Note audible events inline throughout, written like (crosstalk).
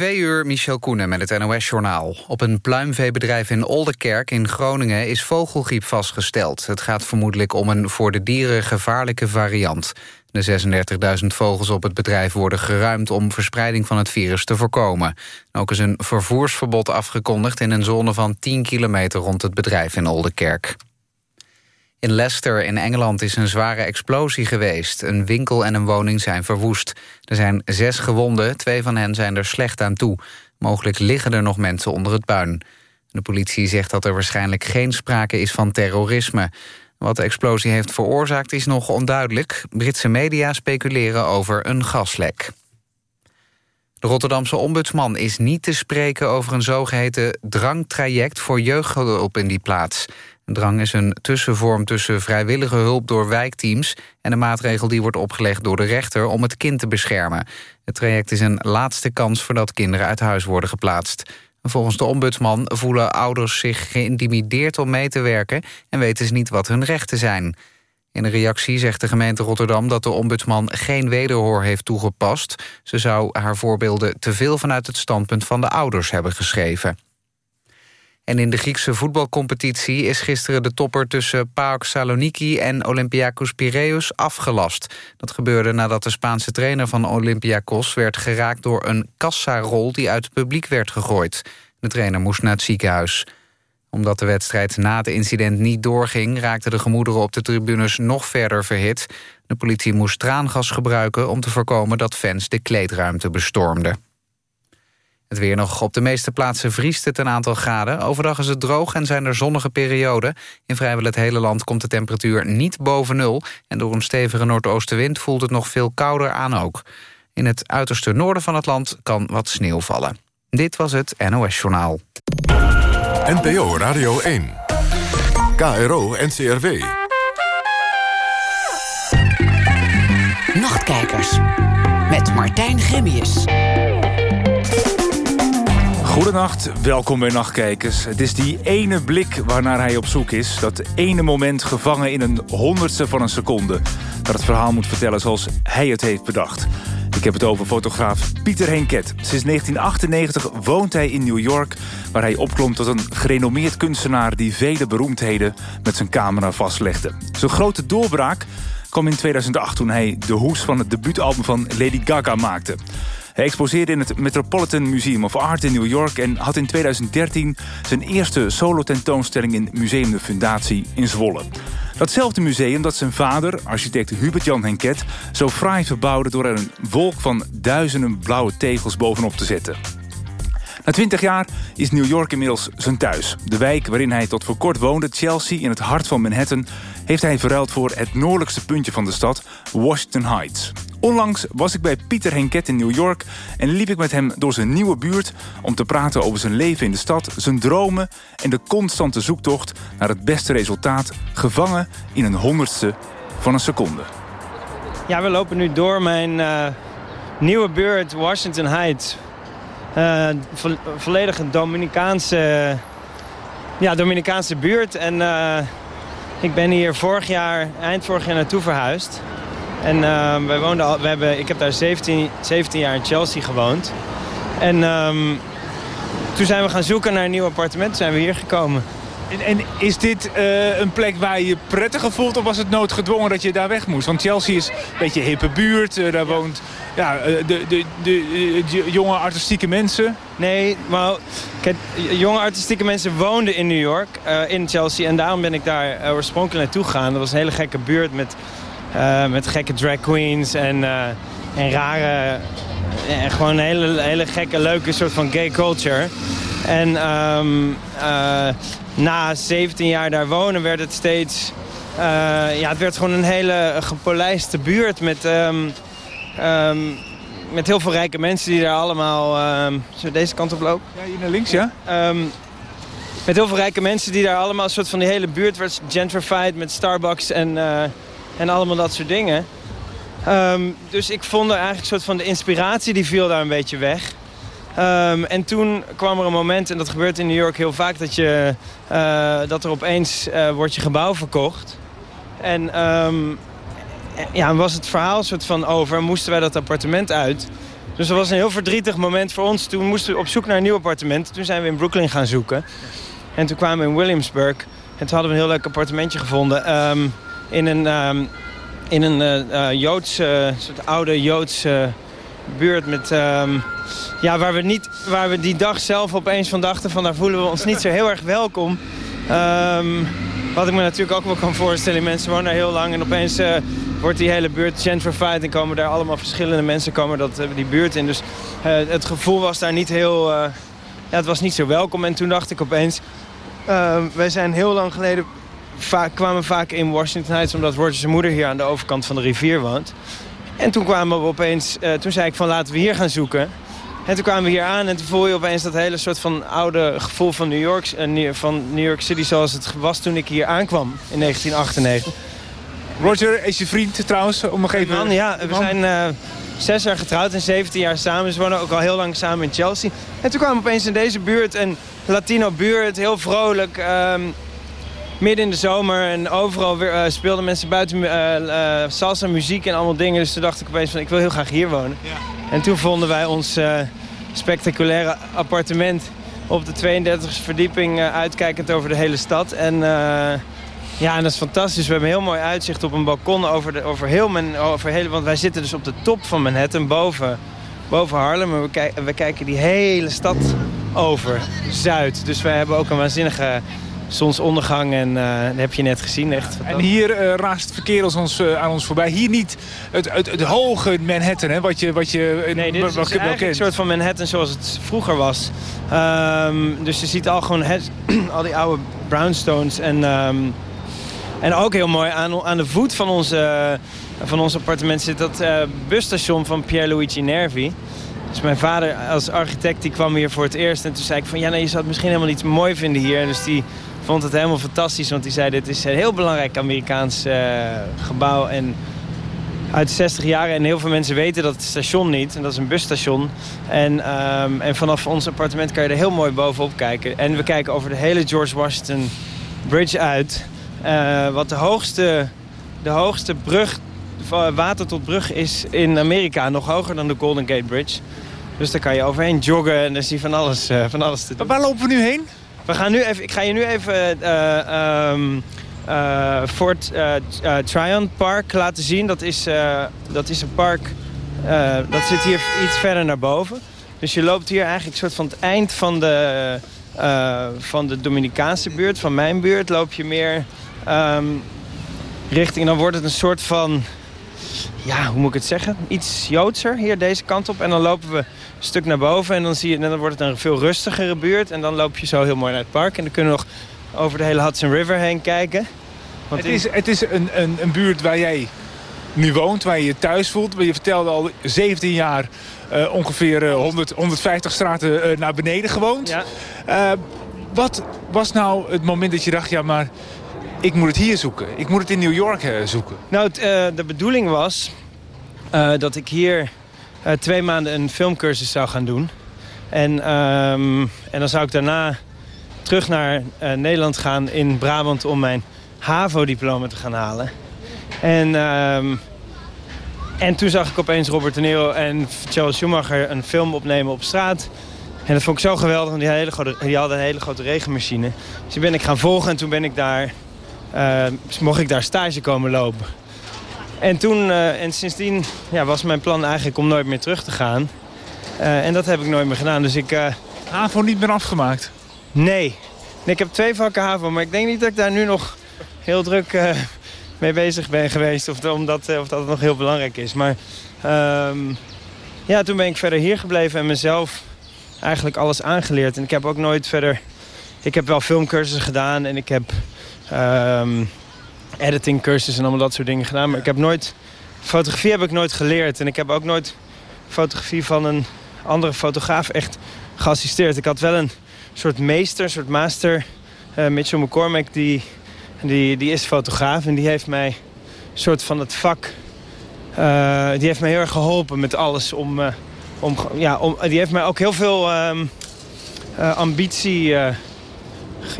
Twee uur, Michel Koenen met het NOS-journaal. Op een pluimveebedrijf in Oldenkerk in Groningen is vogelgriep vastgesteld. Het gaat vermoedelijk om een voor de dieren gevaarlijke variant. De 36.000 vogels op het bedrijf worden geruimd om verspreiding van het virus te voorkomen. Ook is een vervoersverbod afgekondigd in een zone van 10 kilometer rond het bedrijf in Oldenkerk. In Leicester in Engeland is een zware explosie geweest. Een winkel en een woning zijn verwoest. Er zijn zes gewonden, twee van hen zijn er slecht aan toe. Mogelijk liggen er nog mensen onder het puin. De politie zegt dat er waarschijnlijk geen sprake is van terrorisme. Wat de explosie heeft veroorzaakt is nog onduidelijk. Britse media speculeren over een gaslek. De Rotterdamse ombudsman is niet te spreken over een zogeheten drangtraject voor jeugdhulp in die plaats. Drang is een tussenvorm tussen vrijwillige hulp door wijkteams... en een maatregel die wordt opgelegd door de rechter om het kind te beschermen. Het traject is een laatste kans voordat kinderen uit huis worden geplaatst. Volgens de ombudsman voelen ouders zich geïntimideerd om mee te werken... en weten ze niet wat hun rechten zijn. In een reactie zegt de gemeente Rotterdam dat de ombudsman geen wederhoor heeft toegepast. Ze zou haar voorbeelden te veel vanuit het standpunt van de ouders hebben geschreven. En in de Griekse voetbalcompetitie is gisteren de topper tussen PAOK Saloniki en Olympiakos Piraeus afgelast. Dat gebeurde nadat de Spaanse trainer van Olympiakos werd geraakt door een kassarol die uit het publiek werd gegooid. De trainer moest naar het ziekenhuis. Omdat de wedstrijd na het incident niet doorging... raakten de gemoederen op de tribunes nog verder verhit. De politie moest traangas gebruiken om te voorkomen dat fans de kleedruimte bestormden. Het weer nog op de meeste plaatsen vriest het een aantal graden. Overdag is het droog en zijn er zonnige perioden. In vrijwel het hele land komt de temperatuur niet boven nul... en door een stevige noordoostenwind voelt het nog veel kouder aan ook. In het uiterste noorden van het land kan wat sneeuw vallen. Dit was het NOS Journaal. NPO Radio 1. KRO NCRW. Nachtkijkers. Met Martijn Grimius. Goedenacht, welkom bij Nachtkijkers. Het is die ene blik waarnaar hij op zoek is. Dat ene moment gevangen in een honderdste van een seconde. Dat het verhaal moet vertellen zoals hij het heeft bedacht. Ik heb het over fotograaf Pieter Henket. Sinds 1998 woont hij in New York... waar hij opklom tot een gerenommeerd kunstenaar... die vele beroemdheden met zijn camera vastlegde. Zijn grote doorbraak kwam in 2008 toen hij de hoes van het debuutalbum van Lady Gaga maakte. Hij exposeerde in het Metropolitan Museum of Art in New York... en had in 2013 zijn eerste solo-tentoonstelling in Museum de Fundatie in Zwolle. Datzelfde museum dat zijn vader, architect Hubert-Jan Henket... zo fraai verbouwde door er een wolk van duizenden blauwe tegels bovenop te zetten. Na 20 jaar is New York inmiddels zijn thuis. De wijk waarin hij tot voor kort woonde, Chelsea, in het hart van Manhattan... heeft hij verruild voor het noordelijkste puntje van de stad, Washington Heights. Onlangs was ik bij Pieter Henket in New York... en liep ik met hem door zijn nieuwe buurt... om te praten over zijn leven in de stad, zijn dromen... en de constante zoektocht naar het beste resultaat... gevangen in een honderdste van een seconde. Ja, we lopen nu door mijn uh, nieuwe buurt Washington Heights. Uh, vo volledig een Dominicaanse, ja, Dominicaanse buurt. En uh, ik ben hier vorig jaar, eind vorig jaar naartoe verhuisd. En uh, wij woonden al, we hebben, ik heb daar 17, 17 jaar in Chelsea gewoond. En um, toen zijn we gaan zoeken naar een nieuw appartement. Toen zijn we hier gekomen. En, en is dit uh, een plek waar je je prettiger voelt of was het noodgedwongen dat je daar weg moest? Want Chelsea is een beetje een hippe buurt. Uh, daar woont ja, de, de, de, de, jonge artistieke mensen. Nee, maar kijk, jonge artistieke mensen woonden in New York, in Chelsea. En daarom ben ik daar oorspronkelijk naartoe gegaan. Dat was een hele gekke buurt met uh, met gekke drag queens en, uh, en rare... En gewoon een hele, hele gekke, leuke soort van gay culture. En um, uh, na 17 jaar daar wonen werd het steeds... ja, het werd gewoon een hele gepolijste buurt met... Um, um, met heel veel rijke mensen die daar allemaal... Zullen we deze kant op lopen? Ja, hier naar links, ja. Met heel veel rijke mensen die daar allemaal... een soort van die hele buurt werd gentrified met Starbucks en... En allemaal dat soort dingen. Um, dus ik vond er eigenlijk een soort van de inspiratie die viel daar een beetje weg. Um, en toen kwam er een moment, en dat gebeurt in New York heel vaak... dat, je, uh, dat er opeens uh, wordt je gebouw verkocht. En um, ja, was het verhaal soort van over, moesten wij dat appartement uit. Dus dat was een heel verdrietig moment voor ons. Toen moesten we op zoek naar een nieuw appartement. Toen zijn we in Brooklyn gaan zoeken. En toen kwamen we in Williamsburg. En toen hadden we een heel leuk appartementje gevonden. Ehm, in een, um, in een uh, uh, Joods, soort oude Joodse buurt met... Ehm, ja, waar we, niet, waar we die dag zelf opeens van dachten... van daar voelen we ons niet zo heel erg welkom. wat ik me natuurlijk ook wel kan voorstellen. Mensen wonen daar heel lang en opeens wordt die hele buurt gentrified... en komen daar allemaal verschillende mensen komen dat, die buurt in. Dus het gevoel was daar niet heel... ja, het was niet zo welkom. En toen dacht ik opeens... Wij zijn heel lang geleden vaak, kwamen vaak in Washington Heights... omdat Roger's moeder hier aan de overkant van de rivier woont. En toen kwamen we opeens... Uh, toen zei ik van laten we hier gaan zoeken. En toen kwamen we hier aan en toen voel je opeens dat hele soort van oude gevoel van New York, uh, van New York City... zoals het was toen ik hier aankwam in 1998. Roger is je vriend trouwens, om nog even... Man, ja, we zijn uh, zes jaar getrouwd en 17 jaar samen. We wonen ook al heel lang samen in Chelsea. En toen kwamen we opeens in deze buurt, een Latino buurt, heel vrolijk... Um, midden in de zomer en overal weer, uh, speelden mensen buiten uh, uh, salsa muziek en allemaal dingen. Dus toen dacht ik opeens van ik wil heel graag hier wonen. Ja. En toen vonden wij ons spectaculaire appartement op de 32e verdieping uitkijkend over de hele stad. En ja, en dat is fantastisch. We hebben een heel mooi uitzicht op een balkon over, de, over heel men, over hele, want wij zitten dus op de top van Manhattan boven, boven Harlem. En we, kijk, we kijken die hele stad over, Zuid. Dus wij hebben ook een waanzinnige zonsondergang en uh, dat heb je net gezien. Echt en hier uh, raast het verkeer als ons, uh, aan ons voorbij. Hier niet het, het, het hoge Manhattan, hè, wat je, wat je nee, dit is dus eigenlijk een soort van Manhattan zoals het vroeger was. Um, dus je ziet al gewoon het, (clears throat) al die oude brownstones. En, um, en ook heel mooi aan, aan de voet van, onze, van ons appartement zit dat busstation van Pierluigi Nervi. Dus mijn vader als architect die kwam hier voor het eerst. En toen zei ik van ja, nee, je zou het misschien helemaal niet mooi vinden hier. Dus die vond het helemaal fantastisch. Want die zei dit is een heel belangrijk Amerikaans uh, gebouw. En uit de 60 jaren. En heel veel mensen weten dat het station niet. En dat is een busstation. En, um, en vanaf ons appartement kan je er heel mooi bovenop kijken. En we kijken over de hele George Washington Bridge uit. Uh, wat de hoogste, de hoogste brug water tot brug is in Amerika nog hoger dan de Golden Gate Bridge. Dus daar kan je overheen joggen en daar zie je van alles, uh, van alles te doen. Maar waar lopen we nu heen? We gaan nu even, ik ga je nu even uh, um, uh, Fort Tryon Park laten zien. Dat is, dat is een park, dat zit hier iets verder naar boven. Dus je loopt hier eigenlijk soort van het eind van de, van de Dominicaanse buurt, van mijn buurt, loop je meer um, richting... Dan wordt het een soort van ja, hoe moet ik het zeggen? Iets Joodser hier deze kant op. En dan lopen we een stuk naar boven en dan, zie je, en dan wordt het een veel rustigere buurt. En dan loop je zo heel mooi naar het park. En dan kunnen we nog over de hele Hudson River heen kijken. Want het, is, het is een, een, een buurt waar jij nu woont, waar je je thuis voelt. Je vertelde al 17 jaar uh, ongeveer uh, 100, 150 straten uh, naar beneden gewoond. Ja. Wat was nou het moment dat je dacht, ja maar ik moet het hier zoeken. Ik moet het in New York uh, zoeken. Nou, uh, de bedoeling was uh, dat ik hier twee maanden een filmcursus zou gaan doen. En, um, en dan zou ik daarna terug naar Nederland gaan in Brabant om mijn HAVO-diploma te gaan halen. En, um, en toen zag ik opeens Robert De Niro en Charles Schumacher een film opnemen op straat. En dat vond ik zo geweldig, want die, hele grote, die hadden een hele grote regenmachine. Dus die ben ik gaan volgen en toen ben ik daar uh, mocht ik daar stage komen lopen. En toen, uh, en sindsdien ja, was mijn plan eigenlijk om nooit meer terug te gaan. Uh, en dat heb ik nooit meer gedaan. Dus ik... HAVO niet meer afgemaakt? Nee. nee. Ik heb twee vakken HAVO, maar ik denk niet dat ik daar nu nog heel druk mee bezig ben geweest. Of, omdat, of dat het nog heel belangrijk is. Maar um, ja, toen ben ik verder hier gebleven en mezelf eigenlijk alles aangeleerd. En ik heb ook nooit verder... Ik heb wel filmcursussen gedaan en ik heb um, editing cursussen en allemaal dat soort dingen gedaan. Maar ik heb nooit... Fotografie heb ik nooit geleerd. En ik heb ook nooit fotografie van een andere fotograaf echt geassisteerd. Ik had wel een soort meester, een soort master. Uh, Mitchell McCormack, die, die, die is fotograaf. En die heeft mij een soort van het vak... Uh, die heeft mij heel erg geholpen met alles om... Uh, om, ja, om, die heeft mij ook heel veel um, ambitie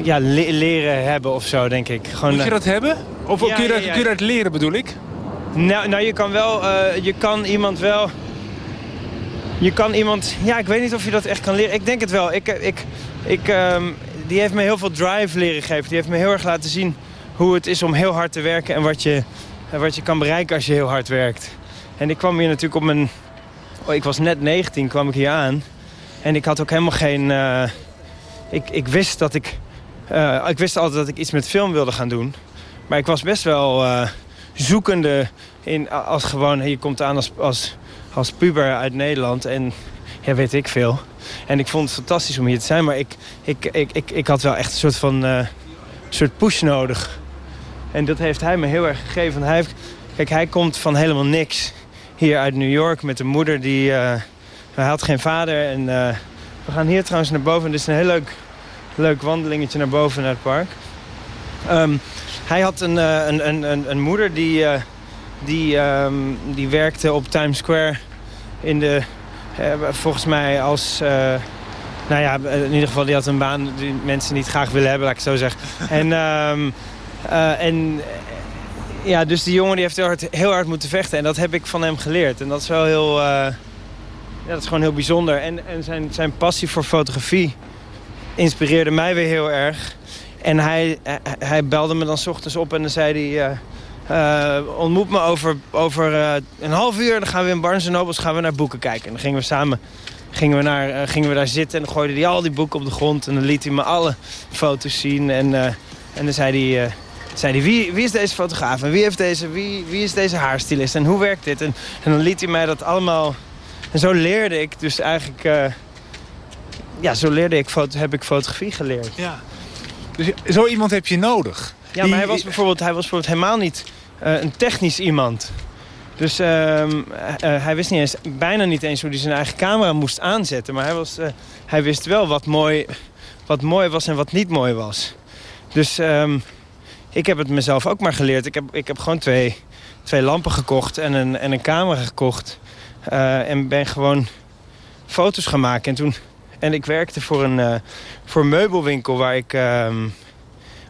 ja, leren hebben of zo, denk ik. Gewoon, Moet je dat hebben? Of kun, je dat, kun je dat leren, bedoel ik? Nou, nou je kan wel, uh, je kan iemand wel... je kan iemand... Ja, ik weet niet of je dat echt kan leren. Ik denk het wel. Ik, ik, ik, ehm, die heeft me heel veel drive leren geven. Die heeft me heel erg laten zien hoe het is om heel hard te werken... en wat je, wat je kan bereiken als je heel hard werkt. En ik kwam hier natuurlijk op mijn... Oh, ik was net 19, kwam ik hier aan. En ik had ook helemaal geen... Uh, ik, ik wist dat ik... Uh, ik wist altijd dat ik iets met film wilde gaan doen. Maar ik was best wel uh, zoekende in, als gewoon... Je komt aan als, als, als puber uit Nederland en ja, weet ik veel. En ik vond het fantastisch om hier te zijn. Maar ik, ik, ik, ik, ik had wel echt een soort van uh, soort push nodig. En dat heeft hij me heel erg gegeven. Hij kijk, hij komt van helemaal niks hier uit New York met een moeder die... Hij had geen vader. En we gaan hier trouwens naar boven. Dit is een heel leuk, leuk wandelingetje naar boven naar het park. Um, hij had een, een, een, een, moeder die, die, um, die werkte op Times Square in de uh, volgens mij als... Nou ja, in ieder geval die had een baan die mensen niet graag willen hebben, laat ik het zo zeggen. (laughs) en, um, uh, en ja, dus die jongen die heeft heel hard, heel hard moeten vechten. En dat heb ik van hem geleerd. En dat is wel heel... ja, dat is gewoon heel bijzonder. En, en zijn, zijn passie voor fotografie inspireerde mij weer heel erg. En hij, hij belde me dan s ochtends op en dan zei hij... Uh, ontmoet me over, over uh, een half uur. Dan gaan we in Barnes Nobles gaan we naar boeken kijken. En dan gingen we samen gingen we, naar, gingen we daar zitten. En dan gooide hij al die boeken op de grond. En dan liet hij me alle foto's zien. En, en dan zei hij... zei hij, wie, wie is deze fotograaf? En wie, heeft deze, wie, wie is deze haarstylist? En hoe werkt dit? En, en dan liet hij mij dat allemaal... En zo leerde ik dus eigenlijk... ja, zo leerde ik, heb ik fotografie geleerd. Ja. Dus zo iemand heb je nodig. Ja, maar hij was bijvoorbeeld, hij was bijvoorbeeld helemaal niet uh, een technisch iemand. Dus uh, uh, hij wist niet eens, bijna niet eens hoe hij zijn eigen camera moest aanzetten. Maar hij, was, hij wist wel wat mooi, wat mooi was en wat niet mooi was. Dus um, ik heb het mezelf ook maar geleerd. Ik heb, ik heb gewoon twee, twee lampen gekocht en een, en een camera gekocht. en ben gewoon foto's gaan maken. En, toen, en ik werkte voor een, voor een meubelwinkel waar ik, ehm,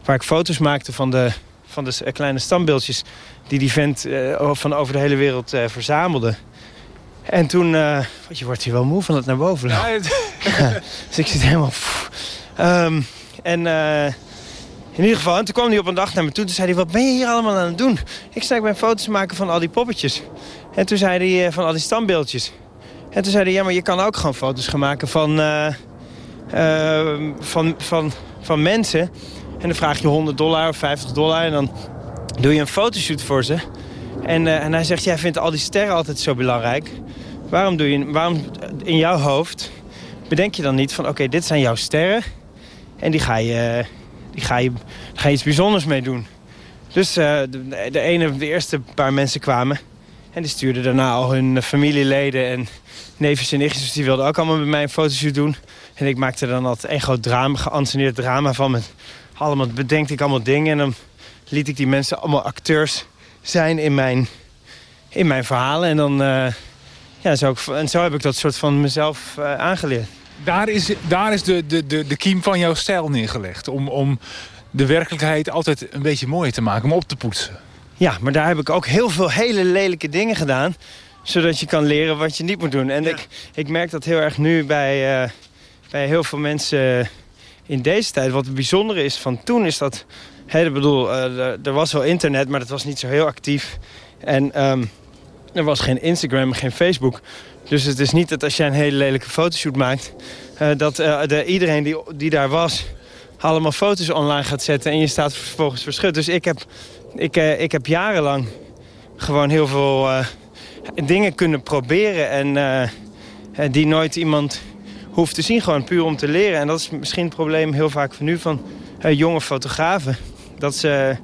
waar ik foto's maakte van de van de kleine standbeeldjes die die vent uh, van over de hele wereld uh, verzamelde. En toen, uh, je wordt hier wel moe van het naar boven ja, (laughs) Dus ik zit helemaal... Um, en in ieder geval, en toen kwam hij op een dag naar me toe. Toen zei hij, wat ben je hier allemaal aan het doen? Ik zei, ik ben foto's maken van al die poppetjes. En toen zei hij, van al die standbeeldjes. En toen zei hij, ja, maar je kan ook gewoon foto's gaan maken van, van, van, van mensen en dan vraag je 100 dollar of 50 dollar. En dan doe je een fotoshoot voor ze. En, uh, en hij zegt, jij vindt al die sterren altijd zo belangrijk. Waarom, doe je, waarom in jouw hoofd bedenk je dan niet van... oké, dit zijn jouw sterren. En die ga je, die ga je, ga je iets bijzonders mee doen. Dus de, de, ene, de eerste paar mensen kwamen. En die stuurden daarna al hun familieleden en neefjes en nichtjes. Dus die wilden ook allemaal met mij een fotoshoot doen. En ik maakte dan altijd een groot drama, geanceneerd drama van... met allemaal bedenk ik allemaal dingen. En dan liet ik die mensen allemaal acteurs zijn in mijn, in mijn verhalen. En dan uh, ja, zo, zo heb ik dat soort van mezelf uh, aangeleerd. Daar is, daar is de, de, de, de kiem van jouw stijl neergelegd. Om, om de werkelijkheid altijd een beetje mooier te maken, om op te poetsen. Ja, maar daar heb ik ook heel veel hele lelijke dingen gedaan. Zodat je kan leren wat je niet moet doen. En ik, ik merk dat heel erg nu bij, uh, bij heel veel mensen in deze tijd, wat het bijzondere is van toen, is dat... Hè, ik bedoel, uh, er was wel internet, maar dat was niet zo heel actief. En um, er was geen Instagram, geen Facebook. Dus het is niet dat als jij een hele lelijke fotoshoot maakt... Uh, dat de, iedereen die, die daar was allemaal foto's online gaat zetten... en je staat vervolgens verschut. Dus ik heb, ik, ik heb jarenlang gewoon heel veel dingen kunnen proberen... en die nooit iemand hoeft te zien, gewoon puur om te leren. En dat is misschien het probleem heel vaak van nu van jonge fotografen. Dat ze,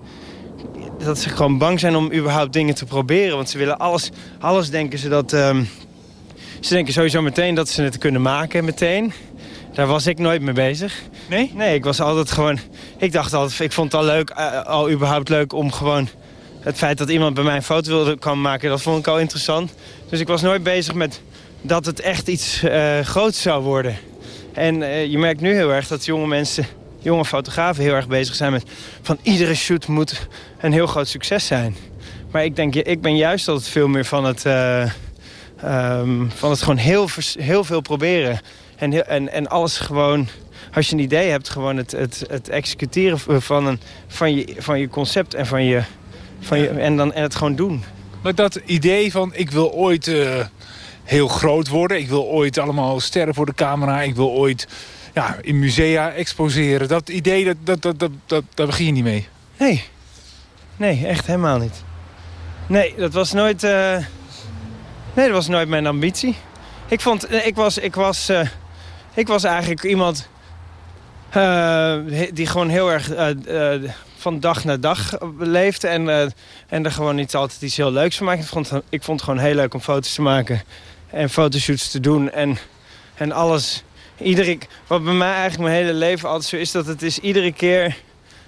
dat ze gewoon bang zijn om überhaupt dingen te proberen. Want ze willen alles, alles denken ze dat... Um, ze denken sowieso meteen dat ze het kunnen maken, meteen. Daar was ik nooit mee bezig. Nee? Nee, ik was altijd gewoon... Ik dacht altijd, ik vond het al leuk, uh, al überhaupt leuk om gewoon... Het feit dat iemand bij mij een foto wilde kan maken, dat vond ik al interessant. Dus ik was nooit bezig met dat het echt iets uh, groots zou worden. En uh, je merkt nu heel erg dat jonge mensen, jonge fotografen heel erg bezig zijn met... van iedere shoot moet een heel groot succes zijn. Maar ik denk, ik ben juist altijd veel meer van het, ehm, van het gewoon heel, heel veel proberen. En, en, en alles gewoon, als je een idee hebt, gewoon het, het, het executeren van, een, van, je, van je concept en, van je, van je, en, dan, en het gewoon doen. Maar dat idee van ik wil ooit uh, heel groot worden. Ik wil ooit allemaal sterren voor de camera. Ik wil ooit ja, in musea exposeren. Dat idee, dat, dat, dat, dat, dat, daar begin je niet mee. Nee. Nee, echt helemaal niet. Nee, dat was nooit... Uh... Nee, dat was nooit mijn ambitie. Ik vond... eh, Ik was... Ik was, uh... ik was eigenlijk iemand... Uh, die gewoon heel erg van dag naar dag leefde. En, en er gewoon niet altijd iets heel leuks van maakte. Ik vond, ik vond het gewoon heel leuk om foto's te maken. En fotoshoots te doen. En, en alles... Iedere, wat bij mij eigenlijk mijn hele leven altijd zo is... dat het is iedere keer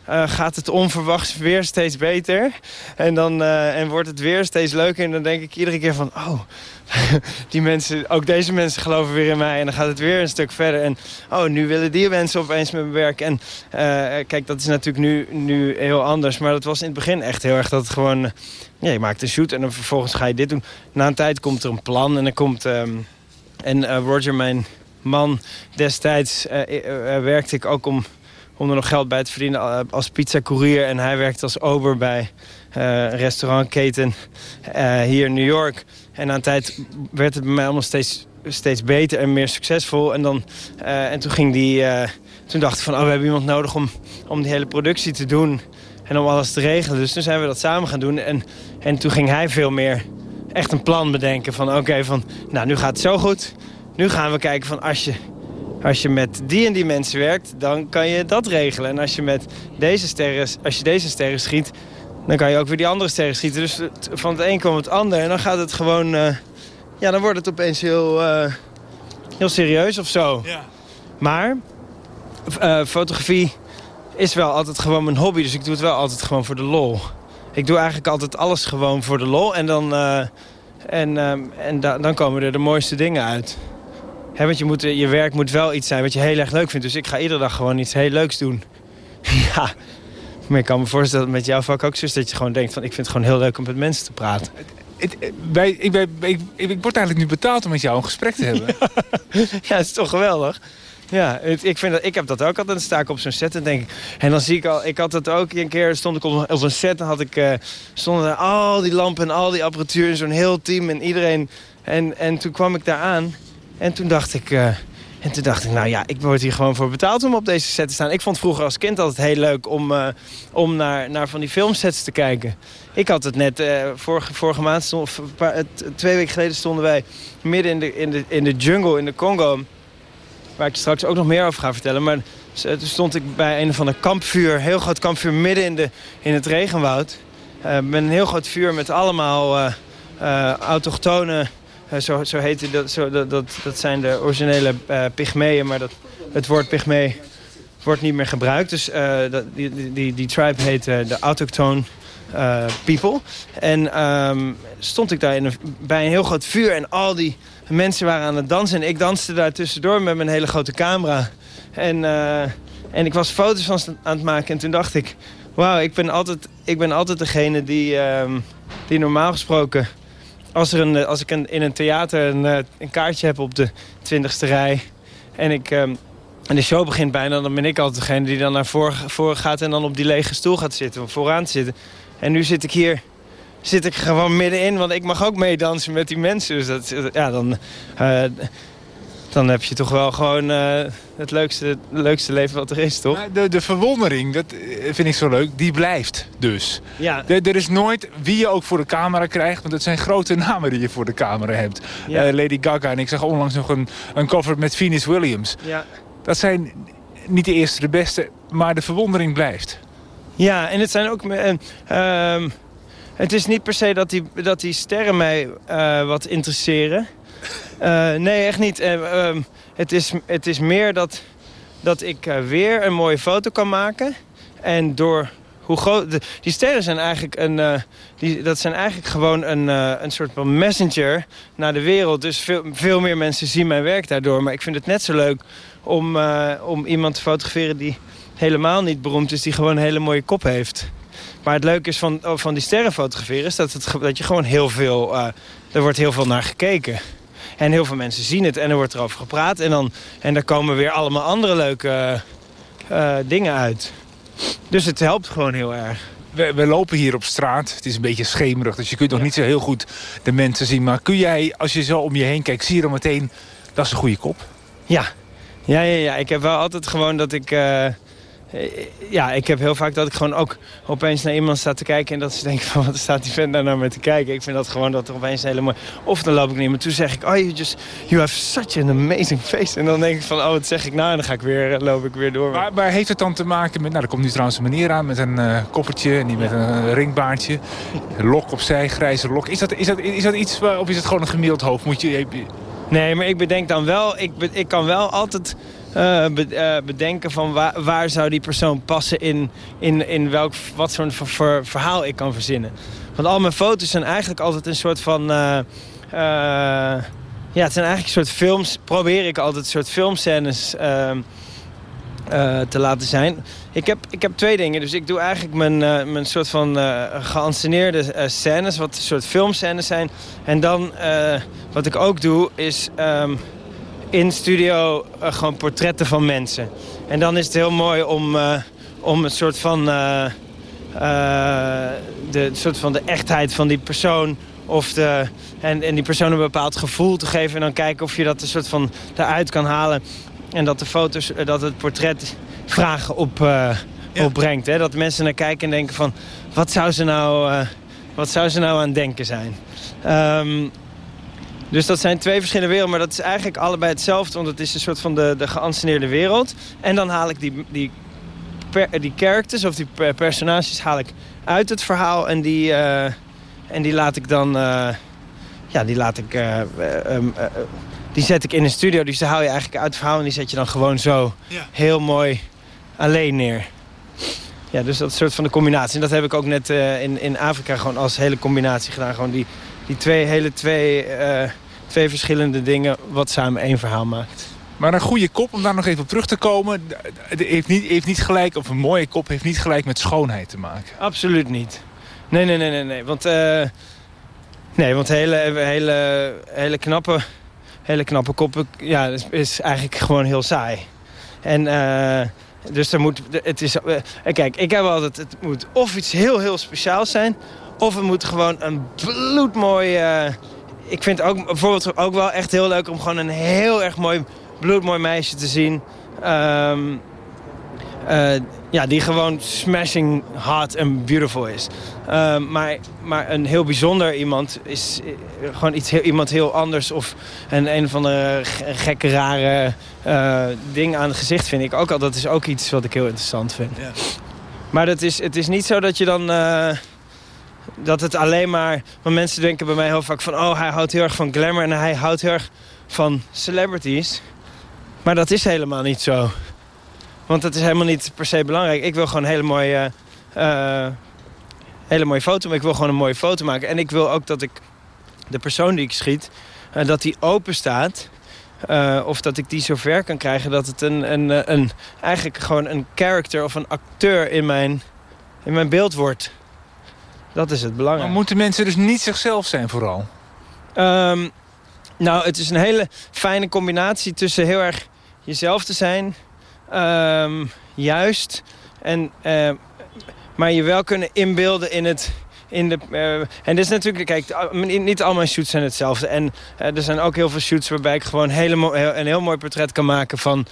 uh, gaat het onverwachts weer steeds beter. En dan uh, en wordt het weer steeds leuker. En dan denk ik iedere keer van... oh, (laughs) die mensen, ook deze mensen geloven weer in mij. En dan gaat het weer een stuk verder. En oh, nu willen die mensen opeens met me werken. En uh, kijk, dat is natuurlijk nu, nu heel anders. Maar dat was in het begin echt heel erg dat het gewoon... ja, je maakt een shoot en dan vervolgens ga je dit doen. Na een tijd komt er een plan en dan komt... Um, en Roger, mijn man destijds, werkte ik ook om om er nog geld bij te verdienen eh, als pizzacourier. En hij werkt als ober bij uh, een restaurantketen uh, hier in New York. En aan tijd werd het bij mij allemaal steeds, steeds beter en meer succesvol. En, dan, en toen, ging die, toen dacht ik van, oh, we hebben iemand nodig om, om die hele productie te doen. En om alles te regelen. Dus toen zijn we dat samen gaan doen. En, en toen ging hij veel meer echt een plan bedenken. Van oké, van nou nu gaat het zo goed. Nu gaan we kijken van als je als je met die en die mensen werkt, dan kan je dat regelen. En als je met deze sterren, als je deze sterren schiet, dan kan je ook weer die andere sterren schieten. Dus van het een komt het ander. En dan gaat het gewoon, uh, ja, dan wordt het opeens heel, uh, heel serieus of zo. Ja. Maar uh, fotografie is wel altijd gewoon mijn hobby. Dus ik doe het wel altijd gewoon voor de lol. Ik doe eigenlijk altijd alles gewoon voor de lol. En dan, en, en da dan komen er de mooiste dingen uit want je, moet, je werk moet wel iets zijn wat je heel erg leuk vindt. Dus ik ga iedere dag gewoon iets heel leuks doen. (laughs) ja, maar ik kan me voorstellen dat met jouw vak ook zo is... dat je gewoon denkt van ik vind het gewoon heel leuk om met mensen te praten. Het, bij, ik, ik, ik, ik, word eigenlijk nu betaald om met jou een gesprek te hebben. (laughs) ja, het is toch geweldig. Ja, het, ik, vind dat, ik heb dat ook altijd. Dan sta ik op zo'n set en denk ik... En dan zie ik al... Ik had dat ook een keer. Stond ik op, op een set en had ik... Uh, stonden er al die lampen en al die apparatuur. Zo'n heel team en iedereen. En, en toen kwam ik daar aan. En toen dacht ik... Uh, en toen dacht ik, nou ja, ik word hier gewoon voor betaald om op deze set te staan. Ik vond vroeger als kind altijd heel leuk om, uh, om naar, naar van die filmsets te kijken. Ik had het net, uh, vorige, vorige maand, stond, paar, twee weken geleden stonden wij midden in de, in, de, in de jungle in de Congo. Waar ik straks ook nog meer over ga vertellen. Maar toen stond ik bij een van de kampvuur, heel groot kampvuur midden in, de, in het regenwoud. Met een heel groot vuur met allemaal autochtone eh, zo, zo heet dat, zo, dat, dat, dat zijn de originele uh, pygmeeën, maar dat, het woord pygmee wordt niet meer gebruikt. Dus uh, dat, die, die, die tribe heet de autochtone people. En um, stond ik daar in bij een heel groot vuur en al die mensen waren aan het dansen. En ik danste daar tussendoor met mijn hele grote camera. En, en ik was foto's aan het maken en toen dacht ik... Wauw, ik ben altijd, ik ben altijd degene die, um, die normaal gesproken als, er een, eh, als ik een, in een theater een, eh, een kaartje heb op de twintigste rij... en ik... Um, en de show begint bijna, dan ben ik altijd degene die dan naar voren, gaat... en dan op die lege stoel gaat zitten, vooraan te zitten. En nu zit ik hier zit ik gewoon middenin, want ik mag ook meedansen met die mensen. Dus dat, ja, dan, uh, dan heb je toch wel gewoon uh, het leukste, leukste leven wat er is, toch? De, de verwondering, dat eh, vind ik zo leuk, die blijft dus. Ja. De, er is nooit, wie je ook voor de camera krijgt... want het zijn grote (laughs) namen die je voor de camera hebt. Ja. Uh, Lady Gaga en ik zag onlangs nog een, een cover met Venus Williams. Ja. Dat zijn niet de eerste, de beste, maar de verwondering blijft. Ja, en het zijn ook... Uh, het is niet per se dat die, dat die sterren mij wat interesseren... Uh, nee, echt niet. Uh, uh, het, is, het is meer dat, dat ik eh, weer een mooie foto kan maken. En door hoe groot... Die sterren zijn eigenlijk, een, eh, die, dat zijn eigenlijk gewoon een, een soort van messenger naar de wereld. Dus veel, veel meer mensen zien mijn werk daardoor. Maar ik vind het net zo leuk om, om iemand te fotograferen die helemaal niet beroemd is. Die gewoon een hele mooie kop heeft. Maar het leuke is van, oh, van die sterrenfotograferen... is dat, het, dat je gewoon heel veel... Er wordt heel veel naar gekeken. En heel veel mensen zien het en er wordt erover gepraat. En, dan, en er komen weer allemaal andere leuke uh, dingen uit. Dus het helpt gewoon heel erg. We, we, lopen hier op straat. Het is een beetje schemerig, dus je kunt nog niet zo heel goed de mensen zien. Maar kun jij, als je zo om je heen kijkt, zie je dan meteen... dat is een goede kop? Ja. Ja, ja, ja. Ik heb wel altijd gewoon dat ik... Uh, ja, ik heb heel vaak dat ik gewoon ook opeens naar iemand sta te kijken... en dat ze denken van, (laughs) wat staat die vent daar nou met te kijken? Ik vind dat gewoon dat er opeens een hele mooie... Of dan loop ik naar iemand toe zeg ik... oh, you, just, you have such an amazing face. En dan denk ik van, oh, wat zeg ik nou? En dan ga ik weer, loop ik weer door. Maar, maar heeft het dan te maken met... Nou, er komt nu trouwens een meneer aan met een uh, koffertje... en die met een ringbaardje. Lok opzij, grijze lok. Is dat, is dat, is dat iets, of is het gewoon een gemiddeld hoofd? Moet je... Nee, maar ik bedenk dan wel... Ik, ik kan wel altijd uh, bedenken van waar, zou die persoon passen in, in, in welk, wat voor, verhaal ik kan verzinnen. Want al mijn foto's zijn eigenlijk altijd een soort van... Uh, ja, het zijn eigenlijk een soort films. Probeer ik altijd een soort filmscènes ehm, te laten zijn. Ik heb, ik heb twee dingen. Dus ik doe eigenlijk mijn, mijn soort van geanceneerde scènes. Wat een soort filmscènes zijn. En dan wat ik ook doe is... Um, in studio uh, gewoon portretten van mensen. En dan is het heel mooi om, uh, om een soort van, uh, de, soort van de echtheid van die persoon... Of de, en, en die persoon een bepaald gevoel te geven... en dan kijken of je dat een soort van eruit kan halen. En dat de foto's, dat het portret vragen op, opbrengt. Hè? Dat mensen naar kijken en denken van... wat zou ze nou, wat zou ze nou aan denken zijn? Um, dus dat zijn twee verschillende werelden, maar dat is eigenlijk allebei hetzelfde. Want het is een soort van de, de geanceneerde wereld. En dan haal ik die, die, die characters of die personages haal ik uit het verhaal. En die, uh, en die laat ik dan... Uh, ja, die laat ik... Uh, um, die zet ik in een studio. Dus die haal je eigenlijk uit het verhaal. En die zet je dan gewoon zo ja. heel mooi alleen neer. Ja, dus dat is een soort van de combinatie. En dat heb ik ook net in, in Afrika gewoon als hele combinatie gedaan. Gewoon die die twee hele twee, uh, twee verschillende dingen wat samen één verhaal maakt. Maar een goede kop, om daar nog even op terug te komen... heeft niet, heeft niet gelijk, of een mooie kop heeft niet gelijk met schoonheid te maken. Absoluut niet. Nee, nee, nee, nee. nee. Want, uh, nee, want hele, hele, hele, knappe, hele knappe koppen ja, is, is eigenlijk gewoon heel saai. En... Uh, dus er moet, het is, kijk, ik heb altijd, het moet of iets heel, heel speciaals zijn... Of het moet gewoon een bloedmooi... Uh, ik vind ook bijvoorbeeld ook wel echt heel leuk om gewoon een heel erg mooi bloedmooi meisje te zien. Um, uh, ja, die gewoon smashing hot en beautiful is. Uh, maar, maar een heel bijzonder iemand is eh, gewoon iets heel, iemand heel anders. Of een, een van de gekke, rare uh, ding aan het gezicht vind ik ook al. Dat is ook iets wat ik heel interessant vind. Ja. Maar dat is, het is niet zo dat je dan dat het alleen maar... Want mensen denken bij mij heel vaak van... oh, hij houdt heel erg van glamour en hij houdt heel erg van celebrities. Maar dat is helemaal niet zo. Want dat is helemaal niet per se belangrijk. Ik wil gewoon een hele mooie, uh, hele mooie foto. Maar ik wil gewoon een mooie foto maken. En ik wil ook dat ik de persoon die ik schiet... Uh, dat die open staat... Of dat ik die zo ver kan krijgen dat het een, een, een, eigenlijk gewoon een character of een acteur in mijn, in mijn beeld wordt. Dat is het belangrijke. Maar moeten mensen dus niet zichzelf zijn vooral? Um, nou, het is een hele fijne combinatie tussen heel erg jezelf te zijn. Um, juist. En, uh, maar je wel kunnen inbeelden in het... In de, uh, en dit is natuurlijk, kijk, niet al mijn shoots zijn hetzelfde. En uh, er zijn ook heel veel shoots waarbij ik gewoon hele, een heel mooi portret kan maken van,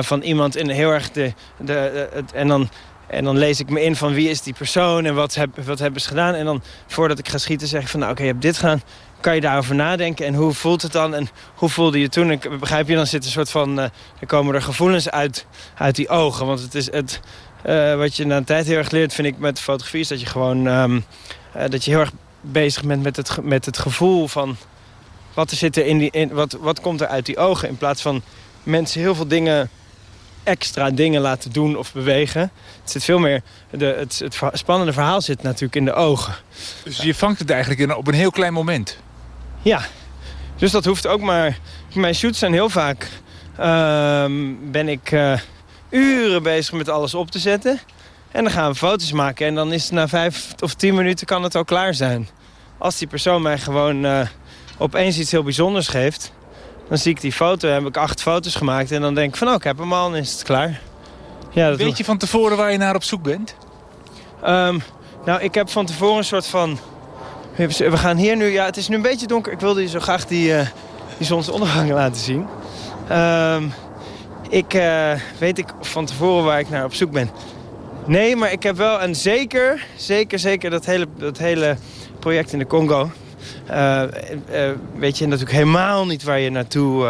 van iemand in heel erg de, de, het, en dan en dan lees ik me in van wie is die persoon en wat, heb, wat hebben ze gedaan. En dan voordat ik ga schieten zeg ik van nou oké, je hebt dit gedaan. Kan je daarover nadenken en hoe voelt het dan en hoe voelde je toen? Ik begrijp je, dan zit een soort van, uh, dan komen er gevoelens uit, uit die ogen. Want het is het, uh, wat je na een tijd heel erg leert, vind ik met fotografie, is dat je gewoon, um, uh, dat je heel erg bezig bent met het, met het gevoel van wat er zit er in die, in, wat, wat komt er uit die ogen. In plaats van mensen heel veel dingen extra dingen laten doen of bewegen. Het zit veel meer, de, het, het spannende verhaal zit natuurlijk in de ogen. Dus je vangt het eigenlijk in, op een heel klein moment? Ja, dus dat hoeft ook maar... Mijn shoots zijn heel vaak... Uh, ben ik uh, uren bezig met alles op te zetten. En dan gaan we foto's maken. En dan is het na vijf of tien minuten kan het al klaar zijn. Als die persoon mij gewoon uh, opeens iets heel bijzonders geeft... dan zie ik die foto, heb ik acht foto's gemaakt... en dan denk ik van, oh, ik heb hem al en is het klaar. Ja, dat Weet je van tevoren waar je naar op zoek bent? Um, nou, ik heb van tevoren een soort van... We gaan hier nu... Ja, het is nu een beetje donker. Ik wilde je zo graag die, uh, die zonsondergang (laughs) laten zien. Um, ik uh, weet ik van tevoren waar ik naar op zoek ben. Nee, maar ik heb wel een zeker, zeker, zeker dat hele, dat hele project in de Congo. Uh, weet je natuurlijk helemaal niet waar je naartoe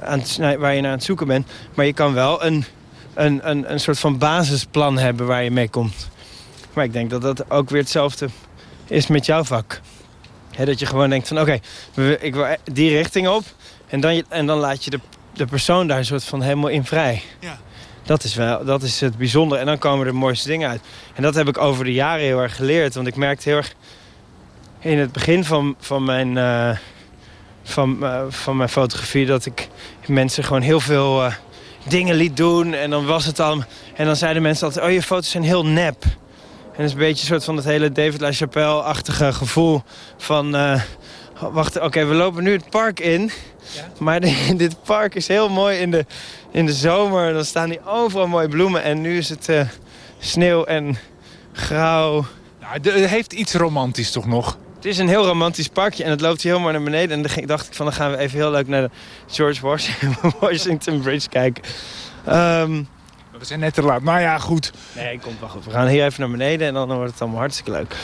aan, waar je naar aan het zoeken bent. Maar je kan wel een, een, een, een soort van basisplan hebben waar je mee komt. Maar ik denk dat dat ook weer hetzelfde is met jouw vak. dat je gewoon denkt van oké, ik wil die richting op. En dan, en dan laat je de, de persoon daar een soort van helemaal in vrij. Ja. Dat is, wel, dat is het bijzondere. En dan komen er de mooiste dingen uit. En dat heb ik over de jaren heel erg geleerd. Want ik merkte heel erg in het begin van, van, mijn, uh, van, uh, van mijn fotografie... dat ik mensen gewoon heel veel uh, dingen liet doen. En dan was het al... En dan zeiden mensen altijd, oh je foto's zijn heel nep. En dat is een beetje een soort van het hele David LaChapelle-achtige gevoel van... wacht, oké, we lopen nu het park in... Maar (laughs) dit park is heel mooi in de, in de zomer. Dan staan die overal mooie bloemen. En nu is het sneeuw en grauw. Nou, het heeft iets romantisch toch nog? Het is een heel romantisch parkje en het loopt hier helemaal naar beneden. En dan dacht ik van, dan gaan we even heel leuk naar de George (laughs) Washington Bridge kijken. Um, we zijn net te laat. Nou ja, goed. Nee, komt wel goed. We gaan hier even naar beneden en dan wordt het allemaal hartstikke leuk.